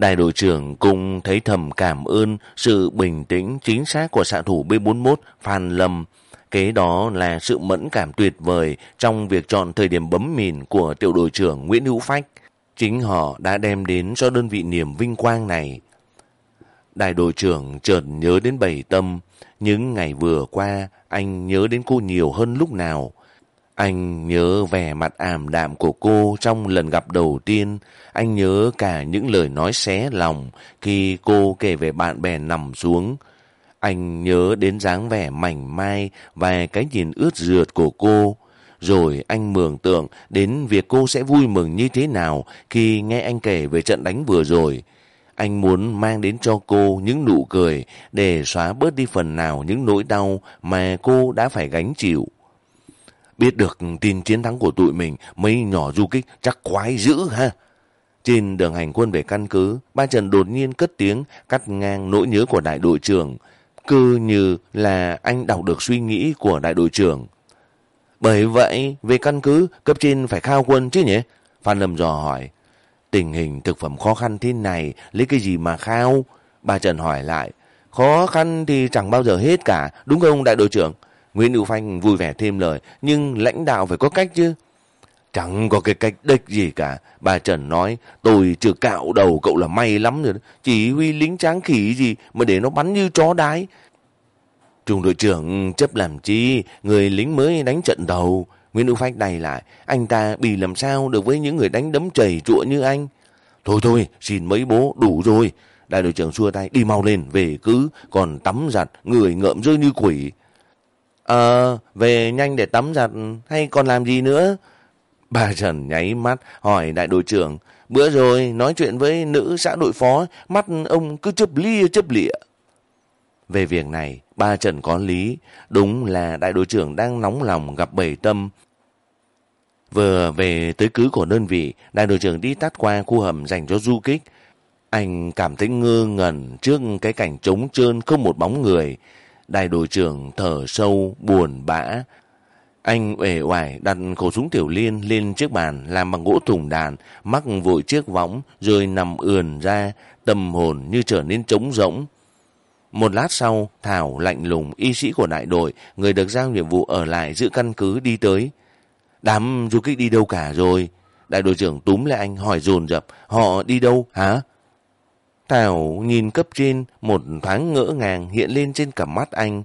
Đại đội trưởng cũng thấy thầm cảm ơn sự bình tĩnh chính xác của xạ thủ B41 Phan Lâm. Kế đó là sự mẫn cảm tuyệt vời trong việc chọn thời điểm bấm mìn của tiểu đội trưởng Nguyễn Hữu Phách. Chính họ đã đem đến cho đơn vị niềm vinh quang này. Đại đội trưởng chợt nhớ đến bảy tâm, những ngày vừa qua, anh nhớ đến cô nhiều hơn lúc nào. Anh nhớ vẻ mặt ảm đạm của cô trong lần gặp đầu tiên. Anh nhớ cả những lời nói xé lòng khi cô kể về bạn bè nằm xuống. Anh nhớ đến dáng vẻ mảnh mai và cái nhìn ướt rượt của cô. Rồi anh mường tượng đến việc cô sẽ vui mừng như thế nào khi nghe anh kể về trận đánh vừa rồi. Anh muốn mang đến cho cô những nụ cười để xóa bớt đi phần nào những nỗi đau mà cô đã phải gánh chịu. Biết được tin chiến thắng của tụi mình, mấy nhỏ du kích chắc khoái dữ ha. Trên đường hành quân về căn cứ, ba Trần đột nhiên cất tiếng cắt ngang nỗi nhớ của đại đội trưởng. Cứ như là anh đọc được suy nghĩ của đại đội trưởng. Bởi vậy, về căn cứ, cấp trên phải khao quân chứ nhỉ? Phan Lâm dò hỏi. Tình hình thực phẩm khó khăn thế này, lấy cái gì mà khao? ba Trần hỏi lại. Khó khăn thì chẳng bao giờ hết cả, đúng không đại đội trưởng? Nguyễn Hữu Phanh vui vẻ thêm lời, nhưng lãnh đạo phải có cách chứ. Chẳng có cái cách địch gì cả. Bà Trần nói, tôi chưa cạo đầu cậu là may lắm rồi. Chỉ huy lính tráng khỉ gì mà để nó bắn như chó đái. Trung đội trưởng chấp làm chi, người lính mới đánh trận đầu. Nguyễn Hữu Phách đầy lại, anh ta bị làm sao được với những người đánh đấm chảy trụa như anh. Thôi thôi, xin mấy bố, đủ rồi. Đại đội trưởng xua tay, đi mau lên, về cứ, còn tắm giặt, người ngợm rơi như quỷ. Ờ, về nhanh để tắm giặt, hay còn làm gì nữa? Bà Trần nháy mắt, hỏi đại đội trưởng, bữa rồi nói chuyện với nữ xã đội phó, mắt ông cứ chớp lia chớp lịa. Về việc này, ba Trần có lý, đúng là đại đội trưởng đang nóng lòng gặp bảy tâm. Vừa về tới cứ của đơn vị, đại đội trưởng đi tắt qua khu hầm dành cho du kích. Anh cảm thấy ngơ ngẩn trước cái cảnh trống trơn không một bóng người. Đại đội trưởng thở sâu, buồn bã. Anh uể oải đặt khẩu súng tiểu liên lên chiếc bàn làm bằng gỗ thùng đàn, mắc vội chiếc võng rồi nằm ườn ra, tâm hồn như trở nên trống rỗng. Một lát sau, Thảo lạnh lùng y sĩ của đại đội, người được giao nhiệm vụ ở lại giữ căn cứ đi tới. Đám du kích đi đâu cả rồi? Đại đội trưởng túm lại anh hỏi dồn dập, họ đi đâu hả? Tào nhìn cấp trên, một thoáng ngỡ ngàng hiện lên trên cặp mắt anh.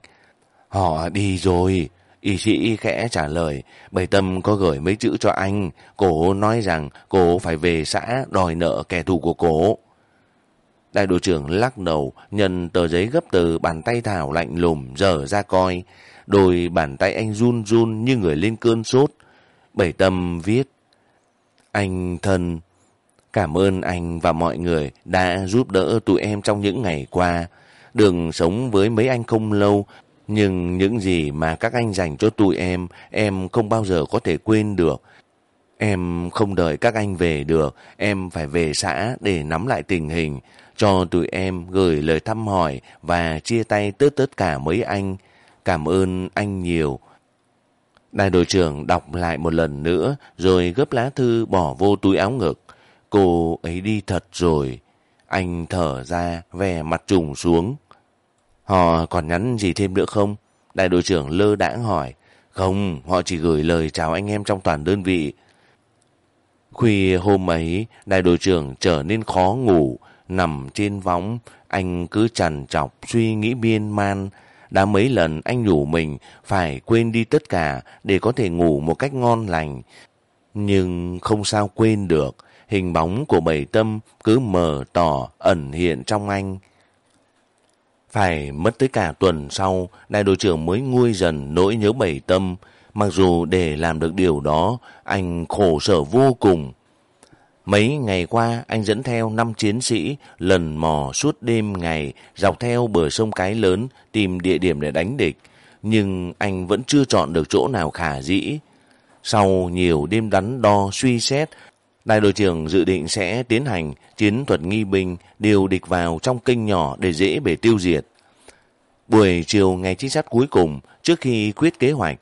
Họ đi rồi. Y sĩ khẽ trả lời, bầy tâm có gửi mấy chữ cho anh. Cổ nói rằng cổ phải về xã đòi nợ kẻ thù của cổ. Đại đội trưởng lắc đầu, nhận tờ giấy gấp từ bàn tay Thảo lạnh lùng dở ra coi. Đôi bàn tay anh run run như người lên cơn sốt. Bảy tâm viết. Anh thân, cảm ơn anh và mọi người đã giúp đỡ tụi em trong những ngày qua. Đường sống với mấy anh không lâu, nhưng những gì mà các anh dành cho tụi em, em không bao giờ có thể quên được. Em không đợi các anh về được, em phải về xã để nắm lại tình hình, cho tụi em gửi lời thăm hỏi và chia tay tất tất cả mấy anh. Cảm ơn anh nhiều. Đại đội trưởng đọc lại một lần nữa rồi gấp lá thư bỏ vô túi áo ngực. Cô ấy đi thật rồi. Anh thở ra, vẻ mặt trùng xuống. Họ còn nhắn gì thêm nữa không? Đại đội trưởng lơ đãng hỏi. Không, họ chỉ gửi lời chào anh em trong toàn đơn vị. Khuya hôm ấy, đại đội trưởng trở nên khó ngủ, nằm trên võng, anh cứ trằn trọc suy nghĩ biên man. Đã mấy lần anh nhủ mình phải quên đi tất cả để có thể ngủ một cách ngon lành. Nhưng không sao quên được, hình bóng của bảy tâm cứ mờ tỏ ẩn hiện trong anh. Phải mất tới cả tuần sau, đại đội trưởng mới nguôi dần nỗi nhớ bảy tâm. Mặc dù để làm được điều đó, anh khổ sở vô cùng. Mấy ngày qua, anh dẫn theo năm chiến sĩ lần mò suốt đêm ngày dọc theo bờ sông Cái Lớn tìm địa điểm để đánh địch. Nhưng anh vẫn chưa chọn được chỗ nào khả dĩ. Sau nhiều đêm đắn đo suy xét, đại đội trưởng dự định sẽ tiến hành chiến thuật nghi binh điều địch vào trong kênh nhỏ để dễ bề tiêu diệt. Buổi chiều ngày chính sát cuối cùng, trước khi quyết kế hoạch,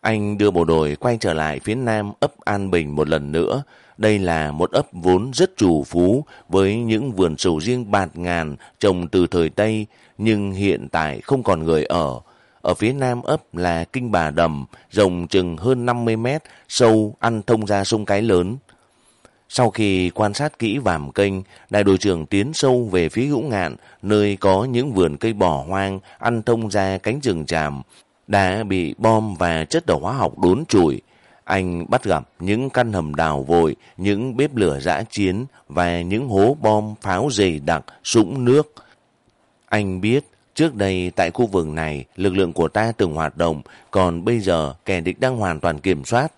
anh đưa bộ đội quay trở lại phía nam ấp An Bình một lần nữa. Đây là một ấp vốn rất trù phú với những vườn sầu riêng bạt ngàn trồng từ thời Tây nhưng hiện tại không còn người ở. Ở phía nam ấp là Kinh Bà Đầm, rộng chừng hơn 50 mét, sâu ăn thông ra sông Cái Lớn. Sau khi quan sát kỹ vàm kênh, đại đội trưởng tiến sâu về phía hữu ngạn, nơi có những vườn cây bỏ hoang ăn thông ra cánh rừng tràm, đã bị bom và chất độc hóa học đốn trụi. Anh bắt gặp những căn hầm đào vội, những bếp lửa dã chiến và những hố bom pháo dày đặc sũng nước. Anh biết trước đây tại khu vực này lực lượng của ta từng hoạt động, còn bây giờ kẻ địch đang hoàn toàn kiểm soát.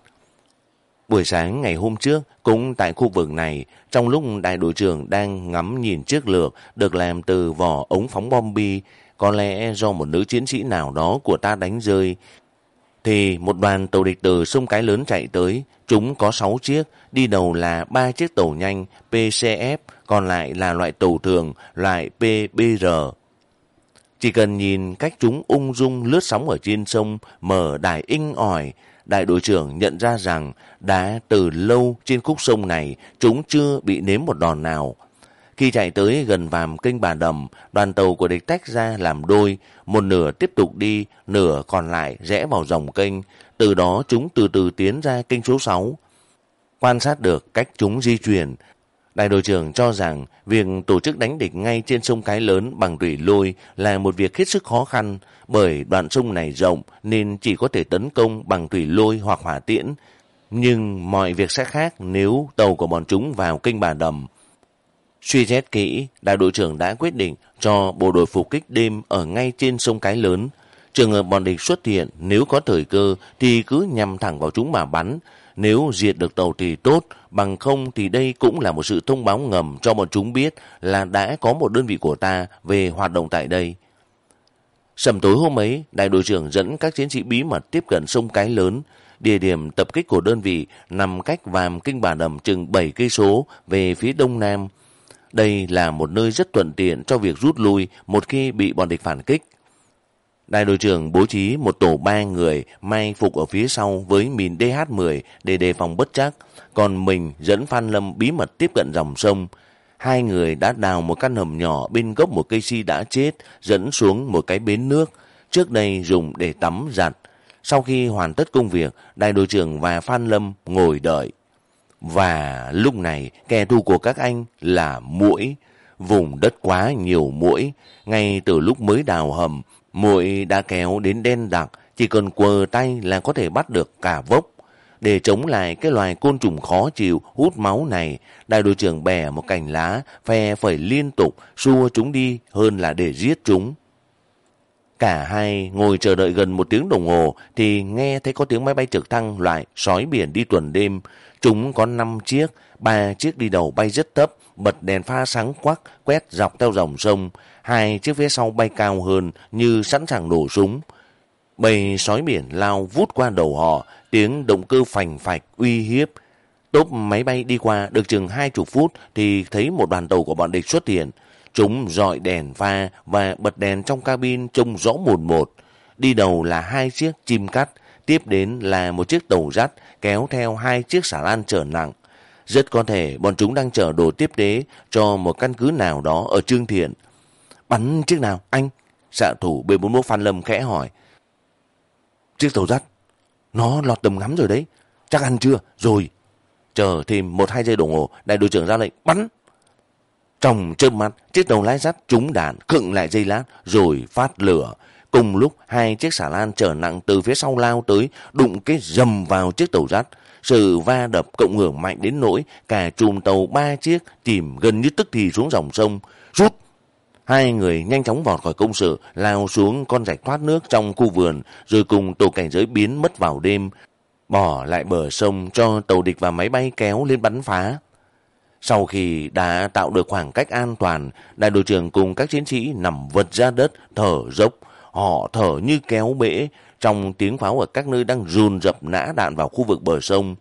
Buổi sáng ngày hôm trước, cũng tại khu vực này, trong lúc đại đội trưởng đang ngắm nhìn chiếc lược được làm từ vỏ ống phóng bom bi, có lẽ do một nữ chiến sĩ nào đó của ta đánh rơi, thì một đoàn tàu địch từ sông Cái Lớn chạy tới, chúng có 6 chiếc, đi đầu là ba chiếc tàu nhanh PCF, còn lại là loại tàu thường, loại PBR. Chỉ cần nhìn cách chúng ung dung lướt sóng ở trên sông, mở đài inh ỏi, đại đội trưởng nhận ra rằng đã từ lâu trên khúc sông này chúng chưa bị nếm một đòn nào. Khi chạy tới gần vàm kênh bà đầm, đoàn tàu của địch tách ra làm đôi, một nửa tiếp tục đi, nửa còn lại rẽ vào dòng kênh, từ đó chúng từ từ tiến ra kênh số 6. Quan sát được cách chúng di chuyển, Đại đội trưởng cho rằng việc tổ chức đánh địch ngay trên sông Cái Lớn bằng thủy lôi là một việc hết sức khó khăn bởi đoạn sông này rộng nên chỉ có thể tấn công bằng thủy lôi hoặc hỏa tiễn. Nhưng mọi việc sẽ khác nếu tàu của bọn chúng vào kênh bà đầm. Suy xét kỹ, đại đội trưởng đã quyết định cho bộ đội phục kích đêm ở ngay trên sông Cái Lớn. Trường hợp bọn địch xuất hiện, nếu có thời cơ thì cứ nhằm thẳng vào chúng mà bắn. Nếu diệt được tàu thì tốt, bằng không thì đây cũng là một sự thông báo ngầm cho bọn chúng biết là đã có một đơn vị của ta về hoạt động tại đây. Sầm tối hôm ấy, đại đội trưởng dẫn các chiến sĩ bí mật tiếp cận sông Cái Lớn. Địa điểm tập kích của đơn vị nằm cách vàm kinh bà đầm chừng 7 cây số về phía đông nam. Đây là một nơi rất thuận tiện cho việc rút lui một khi bị bọn địch phản kích. Đại đội trưởng bố trí một tổ ba người may phục ở phía sau với mìn DH-10 để đề phòng bất chắc, còn mình dẫn Phan Lâm bí mật tiếp cận dòng sông. hai người đã đào một căn hầm nhỏ bên gốc một cây si đã chết, dẫn xuống một cái bến nước, trước đây dùng để tắm giặt. Sau khi hoàn tất công việc, đại đội trưởng và Phan Lâm ngồi đợi. Và lúc này, kẻ thù của các anh là muỗi. Vùng đất quá nhiều muỗi, ngay từ lúc mới đào hầm, muỗi đã kéo đến đen đặc, chỉ cần quờ tay là có thể bắt được cả vốc. Để chống lại cái loài côn trùng khó chịu hút máu này, đại đội trưởng bẻ một cành lá, phe phẩy liên tục, xua chúng đi hơn là để giết chúng. Cả hai ngồi chờ đợi gần một tiếng đồng hồ thì nghe thấy có tiếng máy bay trực thăng loại sói biển đi tuần đêm. Chúng có 5 chiếc, ba chiếc đi đầu bay rất thấp, bật đèn pha sáng quắc, quét dọc theo dòng sông. Hai chiếc phía sau bay cao hơn như sẵn sàng nổ súng. Bầy sói biển lao vút qua đầu họ, tiếng động cơ phành phạch uy hiếp. Tốp máy bay đi qua được chừng hai chục phút thì thấy một đoàn tàu của bọn địch xuất hiện. Chúng dọi đèn pha và bật đèn trong cabin trông rõ một một. Đi đầu là hai chiếc chim cắt, tiếp đến là một chiếc tàu rắt kéo theo hai chiếc xà lan chở nặng. Rất có thể bọn chúng đang chở đồ tiếp tế cho một căn cứ nào đó ở Trương Thiện. Bắn chiếc nào, anh? Xạ thủ B41 Phan Lâm khẽ hỏi. Chiếc tàu rắt. Nó lọt tầm ngắm rồi đấy. Chắc ăn chưa? Rồi. Chờ thêm một hai giây đồng hồ, đại đội trưởng ra lệnh bắn. Trong chớp mắt, chiếc tàu lái sắt trúng đạn, khựng lại dây lát, rồi phát lửa. Cùng lúc, hai chiếc xà lan trở nặng từ phía sau lao tới, đụng cái dầm vào chiếc tàu rắt. Sự va đập cộng hưởng mạnh đến nỗi cả chùm tàu ba chiếc chìm gần như tức thì xuống dòng sông. Rút! Hai người nhanh chóng vọt khỏi công sự, lao xuống con rạch thoát nước trong khu vườn, rồi cùng tổ cảnh giới biến mất vào đêm, bỏ lại bờ sông cho tàu địch và máy bay kéo lên bắn phá. Sau khi đã tạo được khoảng cách an toàn, đại đội trưởng cùng các chiến sĩ nằm vật ra đất, thở dốc. Họ thở như kéo bể, trong tiếng pháo ở các nơi đang rùn dập nã đạn vào khu vực bờ sông.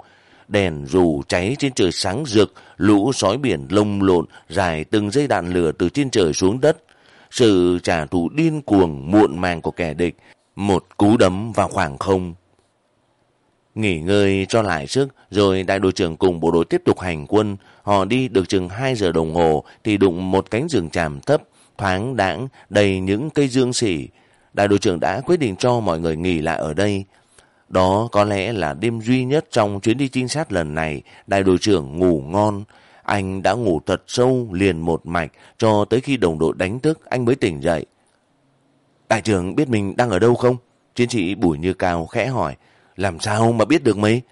Đèn dù cháy trên trời sáng rực, lũ sói biển lông lộn, dài từng dây đạn lửa từ trên trời xuống đất. Sự trả thù điên cuồng, muộn màng của kẻ địch, một cú đấm vào khoảng không. Nghỉ ngơi cho lại sức, rồi đại đội trưởng cùng bộ đội tiếp tục hành quân. Họ đi được chừng 2 giờ đồng hồ thì đụng một cánh rừng tràm thấp, thoáng đãng đầy những cây dương xỉ. Đại đội trưởng đã quyết định cho mọi người nghỉ lại ở đây. Đó có lẽ là đêm duy nhất trong chuyến đi trinh sát lần này, đại đội trưởng ngủ ngon. Anh đã ngủ thật sâu liền một mạch cho tới khi đồng đội đánh thức anh mới tỉnh dậy. Đại trưởng biết mình đang ở đâu không? Chiến sĩ Bùi Như Cao khẽ hỏi. Làm sao mà biết được mấy?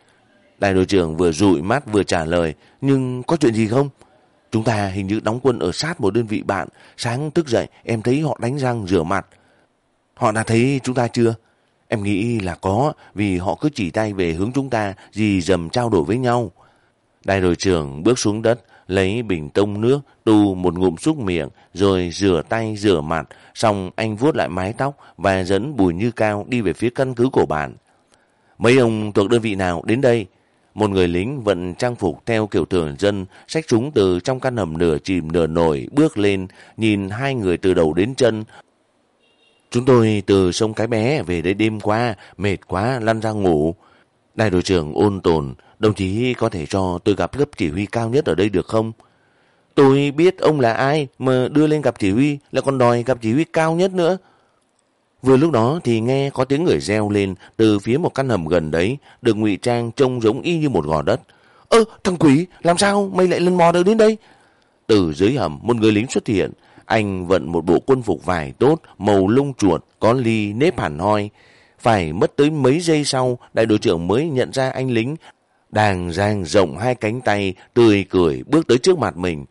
Đại đội trưởng vừa rụi mắt vừa trả lời. Nhưng có chuyện gì không? Chúng ta hình như đóng quân ở sát một đơn vị bạn. Sáng thức dậy em thấy họ đánh răng rửa mặt. Họ đã thấy chúng ta chưa? Em nghĩ là có vì họ cứ chỉ tay về hướng chúng ta gì dầm trao đổi với nhau. Đại đội trưởng bước xuống đất lấy bình tông nước tu một ngụm xúc miệng rồi rửa tay rửa mặt xong anh vuốt lại mái tóc và dẫn Bùi Như Cao đi về phía căn cứ của bạn. Mấy ông thuộc đơn vị nào đến đây? Một người lính vận trang phục theo kiểu thường dân, xách súng từ trong căn hầm nửa chìm nửa nổi, bước lên, nhìn hai người từ đầu đến chân. Chúng tôi từ sông Cái Bé về đây đêm qua, mệt quá, lăn ra ngủ. Đại đội trưởng ôn tồn, đồng chí có thể cho tôi gặp cấp chỉ huy cao nhất ở đây được không? Tôi biết ông là ai mà đưa lên gặp chỉ huy, lại còn đòi gặp chỉ huy cao nhất nữa. Vừa lúc đó thì nghe có tiếng người reo lên từ phía một căn hầm gần đấy, được ngụy trang trông giống y như một gò đất. Ơ, thằng quỷ, làm sao mày lại lần mò được đến đây? Từ dưới hầm, một người lính xuất hiện. Anh vận một bộ quân phục vải tốt, màu lông chuột, có ly, nếp hẳn hoi. Phải mất tới mấy giây sau, đại đội trưởng mới nhận ra anh lính đàng giang rộng hai cánh tay, tươi cười, bước tới trước mặt mình.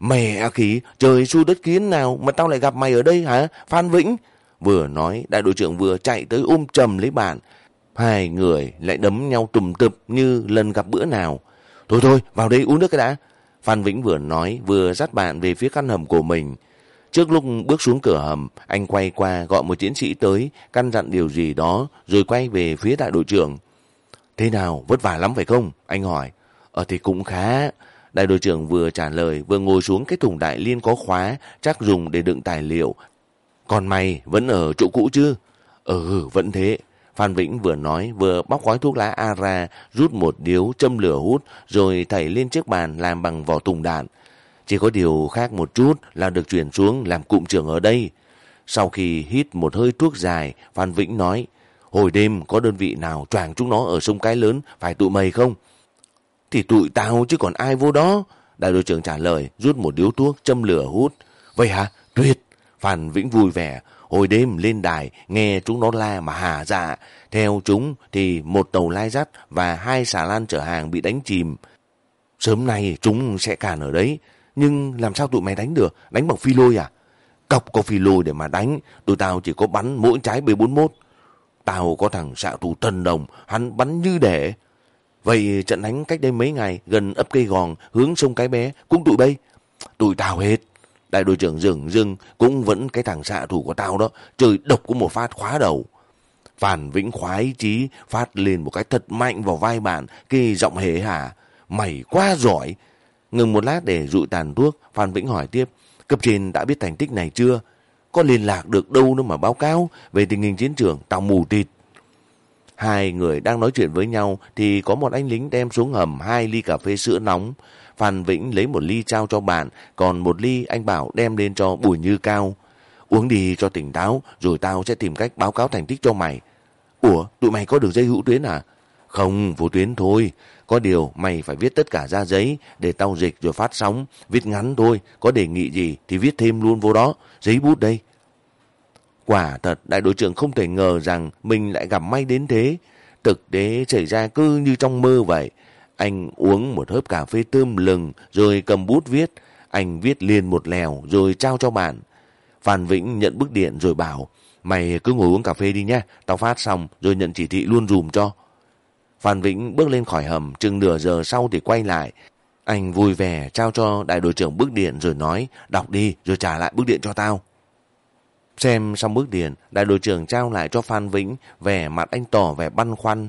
Mẹ khí, trời su đất kiến nào mà tao lại gặp mày ở đây hả? Phan Vĩnh! Vừa nói, đại đội trưởng vừa chạy tới ôm trầm lấy bạn. Hai người lại đấm nhau tùm tụp như lần gặp bữa nào. Thôi thôi, vào đây uống nước cái đã. Phan Vĩnh vừa nói, vừa dắt bạn về phía căn hầm của mình. Trước lúc bước xuống cửa hầm, anh quay qua gọi một chiến sĩ tới, căn dặn điều gì đó, rồi quay về phía đại đội trưởng. Thế nào, vất vả lắm phải không? Anh hỏi. Ờ thì cũng khá. Đại đội trưởng vừa trả lời, vừa ngồi xuống cái thùng đại liên có khóa, chắc dùng để đựng tài liệu, còn mày vẫn ở chỗ cũ chứ? Ừ, ừ vẫn thế. Phan Vĩnh vừa nói vừa bóc gói thuốc lá Ara, rút một điếu châm lửa hút rồi thảy lên chiếc bàn làm bằng vỏ tùng đạn. Chỉ có điều khác một chút là được chuyển xuống làm cụm trưởng ở đây. Sau khi hít một hơi thuốc dài, Phan Vĩnh nói, hồi đêm có đơn vị nào choàng chúng nó ở sông Cái Lớn phải tụi mày không? Thì tụi tao chứ còn ai vô đó. Đại đội trưởng trả lời, rút một điếu thuốc, châm lửa hút. Vậy hả? Tuyệt! Phan Vĩnh vui vẻ. Hồi đêm lên đài, nghe chúng nó la mà hà dạ. Theo chúng thì một tàu lai dắt và hai xà lan chở hàng bị đánh chìm. Sớm nay chúng sẽ cản ở đấy. Nhưng làm sao tụi mày đánh được? Đánh bằng phi lôi à? Cọc có phi lôi để mà đánh. Tụi tao chỉ có bắn mỗi trái B41. Tao có thằng xạ thủ Tân Đồng, hắn bắn như để. Vậy trận đánh cách đây mấy ngày gần ấp cây gòn hướng sông Cái Bé cũng tụi bay. Tụi tao hết. Đại đội trưởng dừng Dương cũng vẫn cái thằng xạ thủ của tao đó. Trời độc của một phát khóa đầu. Phan Vĩnh khoái chí phát lên một cái thật mạnh vào vai bạn. Cái giọng hề hả. Mày quá giỏi. Ngừng một lát để rụi tàn thuốc. Phan Vĩnh hỏi tiếp. Cấp trên đã biết thành tích này chưa? Có liên lạc được đâu nữa mà báo cáo về tình hình chiến trường. Tao mù tịt. Hai người đang nói chuyện với nhau thì có một anh lính đem xuống hầm hai ly cà phê sữa nóng. Phan Vĩnh lấy một ly trao cho bạn, còn một ly anh bảo đem lên cho Bùi Như Cao. Uống đi cho tỉnh táo, rồi tao sẽ tìm cách báo cáo thành tích cho mày. Ủa, tụi mày có được dây hữu tuyến à? Không, vô tuyến thôi. Có điều mày phải viết tất cả ra giấy để tao dịch rồi phát sóng. Viết ngắn thôi, có đề nghị gì thì viết thêm luôn vô đó. Giấy bút đây. Quả thật, đại đội trưởng không thể ngờ rằng mình lại gặp may đến thế. Thực tế xảy ra cứ như trong mơ vậy. Anh uống một hớp cà phê tươm lừng rồi cầm bút viết. Anh viết liền một lèo rồi trao cho bạn. Phan Vĩnh nhận bức điện rồi bảo Mày cứ ngồi uống cà phê đi nha, Tao phát xong rồi nhận chỉ thị luôn dùm cho. Phan Vĩnh bước lên khỏi hầm chừng nửa giờ sau thì quay lại. Anh vui vẻ trao cho đại đội trưởng bức điện rồi nói đọc đi rồi trả lại bức điện cho tao. Xem xong bức điện, đại đội trưởng trao lại cho Phan Vĩnh, vẻ mặt anh tỏ vẻ băn khoăn.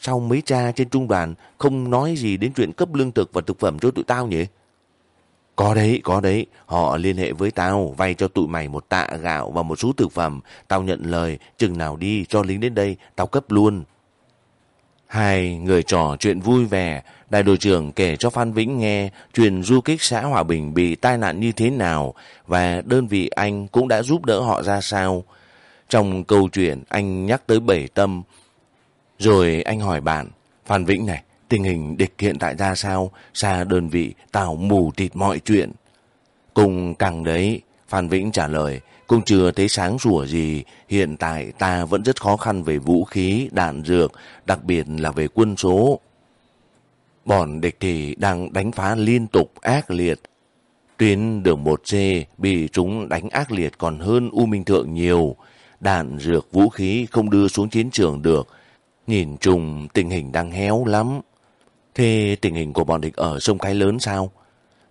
Sao mấy cha trên trung đoàn không nói gì đến chuyện cấp lương thực và thực phẩm cho tụi tao nhỉ? Có đấy, có đấy. Họ liên hệ với tao, vay cho tụi mày một tạ gạo và một số thực phẩm. Tao nhận lời, chừng nào đi, cho lính đến đây, tao cấp luôn. Hai người trò chuyện vui vẻ, đại đội trưởng kể cho Phan Vĩnh nghe chuyện du kích xã Hòa Bình bị tai nạn như thế nào và đơn vị anh cũng đã giúp đỡ họ ra sao. Trong câu chuyện anh nhắc tới bảy tâm, rồi anh hỏi bạn, Phan Vĩnh này, tình hình địch hiện tại ra sao, xa đơn vị tào mù tịt mọi chuyện. Cùng càng đấy, Phan Vĩnh trả lời, cũng chưa thấy sáng rủa gì, hiện tại ta vẫn rất khó khăn về vũ khí, đạn dược, đặc biệt là về quân số. Bọn địch thì đang đánh phá liên tục ác liệt. Tuyến đường 1C bị chúng đánh ác liệt còn hơn U Minh Thượng nhiều. Đạn dược vũ khí không đưa xuống chiến trường được. Nhìn chung tình hình đang héo lắm. Thế tình hình của bọn địch ở sông Cái Lớn sao?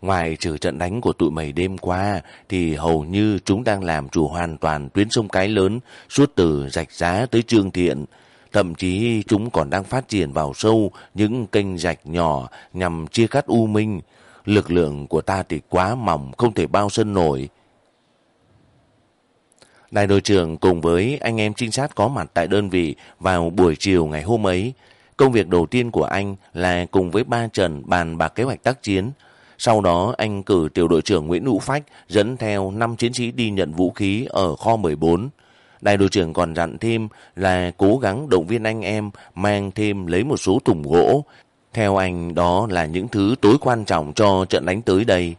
Ngoài trừ trận đánh của tụi mày đêm qua, thì hầu như chúng đang làm chủ hoàn toàn tuyến sông Cái Lớn, suốt từ rạch giá tới Trương Thiện. Thậm chí chúng còn đang phát triển vào sâu những kênh rạch nhỏ nhằm chia cắt U Minh. Lực lượng của ta thì quá mỏng, không thể bao sân nổi. Đại đội trưởng cùng với anh em trinh sát có mặt tại đơn vị vào buổi chiều ngày hôm ấy. Công việc đầu tiên của anh là cùng với ba Trần bàn bạc kế hoạch tác chiến. Sau đó anh cử tiểu đội trưởng Nguyễn Hữu Phách dẫn theo 5 chiến sĩ đi nhận vũ khí ở kho 14. Đại đội trưởng còn dặn thêm là cố gắng động viên anh em mang thêm lấy một số thùng gỗ. Theo anh đó là những thứ tối quan trọng cho trận đánh tới đây.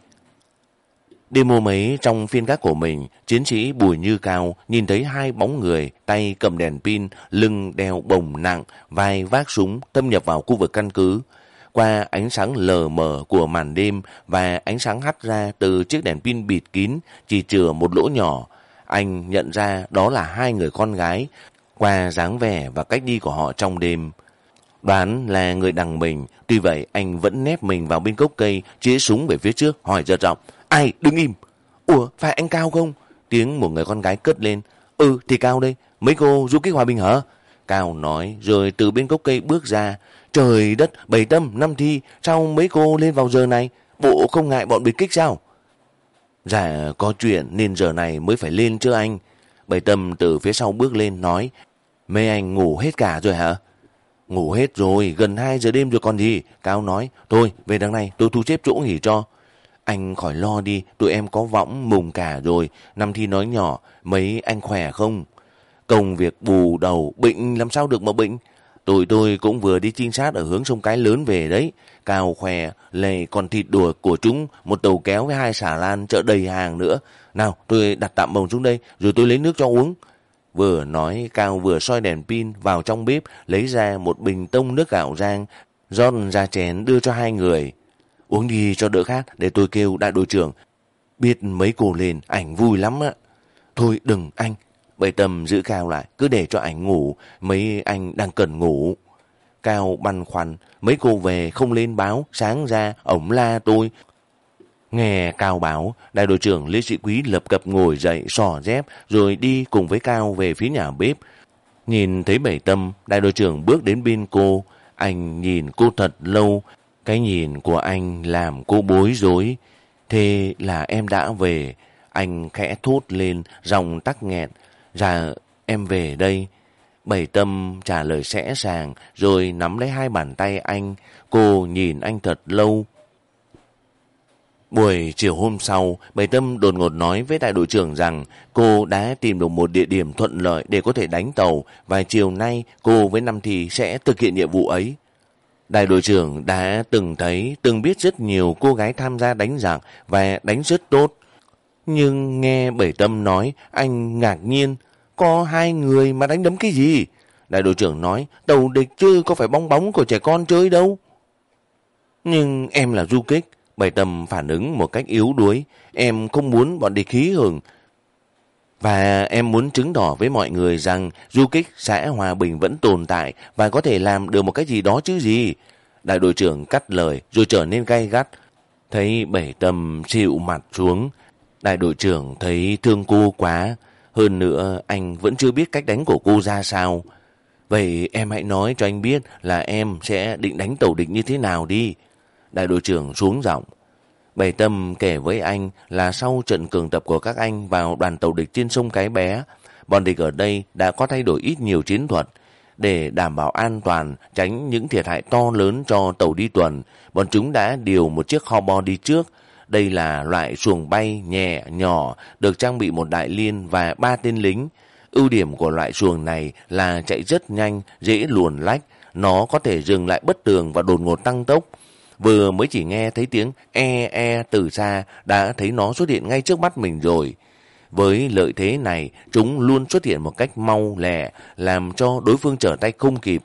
Đêm hôm ấy trong phiên gác của mình, chiến sĩ Bùi Như Cao nhìn thấy hai bóng người, tay cầm đèn pin, lưng đeo bồng nặng, vai vác súng, thâm nhập vào khu vực căn cứ. Qua ánh sáng lờ mờ của màn đêm và ánh sáng hắt ra từ chiếc đèn pin bịt kín, chỉ chừa một lỗ nhỏ, anh nhận ra đó là hai người con gái, qua dáng vẻ và cách đi của họ trong đêm. Đoán là người đằng mình, tuy vậy anh vẫn nép mình vào bên gốc cây, chĩa súng về phía trước, hỏi giật giọng. Ai, đứng im. Ủa, phải anh Cao không? Tiếng một người con gái cất lên. Ừ, thì Cao đây. Mấy cô du kích hòa bình hả? Cao nói, rồi từ bên gốc cây bước ra. Trời đất, bảy tâm, năm thi, sao mấy cô lên vào giờ này? Bộ không ngại bọn biệt kích sao? Dạ, có chuyện nên giờ này mới phải lên chứ anh. Bảy tâm từ phía sau bước lên nói, mấy anh ngủ hết cả rồi hả? Ngủ hết rồi, gần 2 giờ đêm rồi còn gì? Cao nói, thôi về đằng này tôi thu xếp chỗ nghỉ cho. Anh khỏi lo đi, tụi em có võng mùng cả rồi. Năm thi nói nhỏ, mấy anh khỏe không? Công việc bù đầu, bệnh làm sao được mà bệnh? Tụi tôi cũng vừa đi trinh sát ở hướng sông Cái lớn về đấy. cào khỏe, lề còn thịt đùa của chúng, một tàu kéo với hai xà lan chợ đầy hàng nữa. Nào, tôi đặt tạm bồng xuống đây, rồi tôi lấy nước cho uống. Vừa nói, Cao vừa soi đèn pin vào trong bếp, lấy ra một bình tông nước gạo rang, rót ra chén đưa cho hai người. Uống đi cho đỡ khát, để tôi kêu đại đội trưởng. Biết mấy cô lên, ảnh vui lắm á. Thôi đừng anh, Bảy tâm giữ Cao lại, cứ để cho ảnh ngủ, mấy anh đang cần ngủ. Cao băn khoăn, mấy cô về không lên báo, sáng ra, ổng la tôi. Nghe Cao báo, đại đội trưởng Lê Sĩ Quý lập cập ngồi dậy, sò dép, rồi đi cùng với Cao về phía nhà bếp. Nhìn thấy bảy tâm, đại đội trưởng bước đến bên cô. Anh nhìn cô thật lâu, cái nhìn của anh làm cô bối rối. Thế là em đã về. Anh khẽ thốt lên, dòng tắc nghẹn. Dạ, em về đây. Bảy tâm trả lời sẽ sàng, rồi nắm lấy hai bàn tay anh. Cô nhìn anh thật lâu. Buổi chiều hôm sau, Bảy Tâm đột ngột nói với đại đội trưởng rằng cô đã tìm được một địa điểm thuận lợi để có thể đánh tàu và chiều nay cô với Năm Thì sẽ thực hiện nhiệm vụ ấy. Đại đội trưởng đã từng thấy, từng biết rất nhiều cô gái tham gia đánh giặc và đánh rất tốt. Nhưng nghe Bảy Tâm nói, anh ngạc nhiên, có hai người mà đánh đấm cái gì? Đại đội trưởng nói, đầu địch chứ có phải bong bóng của trẻ con chơi đâu. Nhưng em là du kích, Bảy tầm phản ứng một cách yếu đuối, em không muốn bọn địch khí hưởng. Và em muốn chứng tỏ với mọi người rằng du kích xã Hòa Bình vẫn tồn tại và có thể làm được một cái gì đó chứ gì. Đại đội trưởng cắt lời rồi trở nên gay gắt. Thấy Bảy tầm chịu mặt xuống, đại đội trưởng thấy thương cô quá. Hơn nữa, anh vẫn chưa biết cách đánh của cô ra sao. Vậy em hãy nói cho anh biết là em sẽ định đánh tàu địch như thế nào đi. Đại đội trưởng xuống giọng. Bày tâm kể với anh là sau trận cường tập của các anh vào đoàn tàu địch trên sông Cái Bé, bọn địch ở đây đã có thay đổi ít nhiều chiến thuật. Để đảm bảo an toàn, tránh những thiệt hại to lớn cho tàu đi tuần, bọn chúng đã điều một chiếc kho bo đi trước, đây là loại xuồng bay nhẹ, nhỏ, được trang bị một đại liên và ba tên lính. Ưu điểm của loại xuồng này là chạy rất nhanh, dễ luồn lách. Nó có thể dừng lại bất tường và đột ngột tăng tốc. Vừa mới chỉ nghe thấy tiếng e e từ xa đã thấy nó xuất hiện ngay trước mắt mình rồi. Với lợi thế này, chúng luôn xuất hiện một cách mau lẹ, làm cho đối phương trở tay không kịp.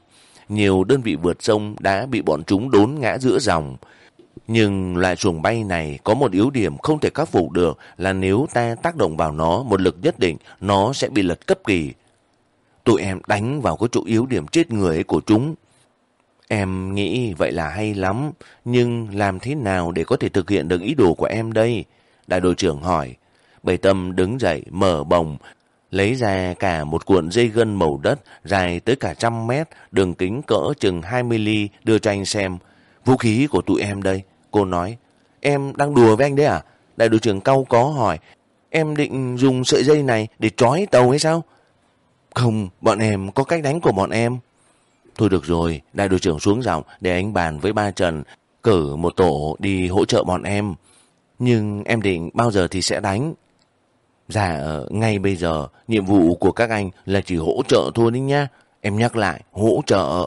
Nhiều đơn vị vượt sông đã bị bọn chúng đốn ngã giữa dòng. Nhưng loại chuồng bay này có một yếu điểm không thể khắc phục được là nếu ta tác động vào nó một lực nhất định, nó sẽ bị lật cấp kỳ. Tụi em đánh vào cái chỗ yếu điểm chết người ấy của chúng. Em nghĩ vậy là hay lắm, nhưng làm thế nào để có thể thực hiện được ý đồ của em đây? Đại đội trưởng hỏi. Bầy tâm đứng dậy, mở bồng, lấy ra cả một cuộn dây gân màu đất dài tới cả trăm mét, đường kính cỡ chừng 20 ly đưa cho anh xem. Vũ khí của tụi em đây. Cô nói, em đang đùa với anh đấy à? Đại đội trưởng cau có hỏi, em định dùng sợi dây này để trói tàu hay sao? Không, bọn em có cách đánh của bọn em. Thôi được rồi, đại đội trưởng xuống giọng để anh bàn với ba Trần, cử một tổ đi hỗ trợ bọn em. Nhưng em định bao giờ thì sẽ đánh? Dạ, ờ, ngay bây giờ, nhiệm vụ của các anh là chỉ hỗ trợ thôi đấy nha Em nhắc lại, hỗ trợ.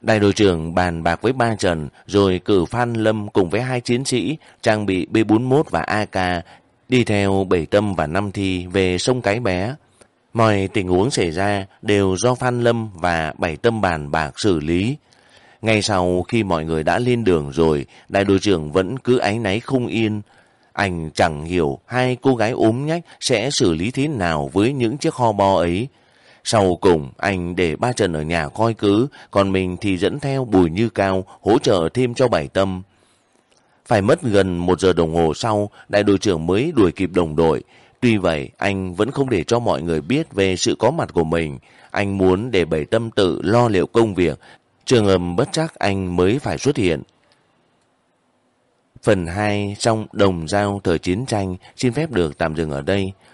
Đại đội trưởng bàn bạc với ba Trần rồi cử Phan Lâm cùng với hai chiến sĩ trang bị B41 và AK đi theo Bảy Tâm và Năm Thi về sông Cái Bé. Mọi tình huống xảy ra đều do Phan Lâm và Bảy Tâm bàn bạc xử lý. Ngay sau khi mọi người đã lên đường rồi, đại đội trưởng vẫn cứ áy náy không yên. Anh chẳng hiểu hai cô gái ốm nhách sẽ xử lý thế nào với những chiếc kho bo ấy. Sau cùng, anh để ba Trần ở nhà coi cứ, còn mình thì dẫn theo Bùi Như Cao hỗ trợ thêm cho Bảy Tâm. Phải mất gần một giờ đồng hồ sau, đại đội trưởng mới đuổi kịp đồng đội. Tuy vậy, anh vẫn không để cho mọi người biết về sự có mặt của mình. Anh muốn để Bảy Tâm tự lo liệu công việc, trường hợp bất chắc anh mới phải xuất hiện. Phần 2 trong đồng giao thời chiến tranh xin phép được tạm dừng ở đây.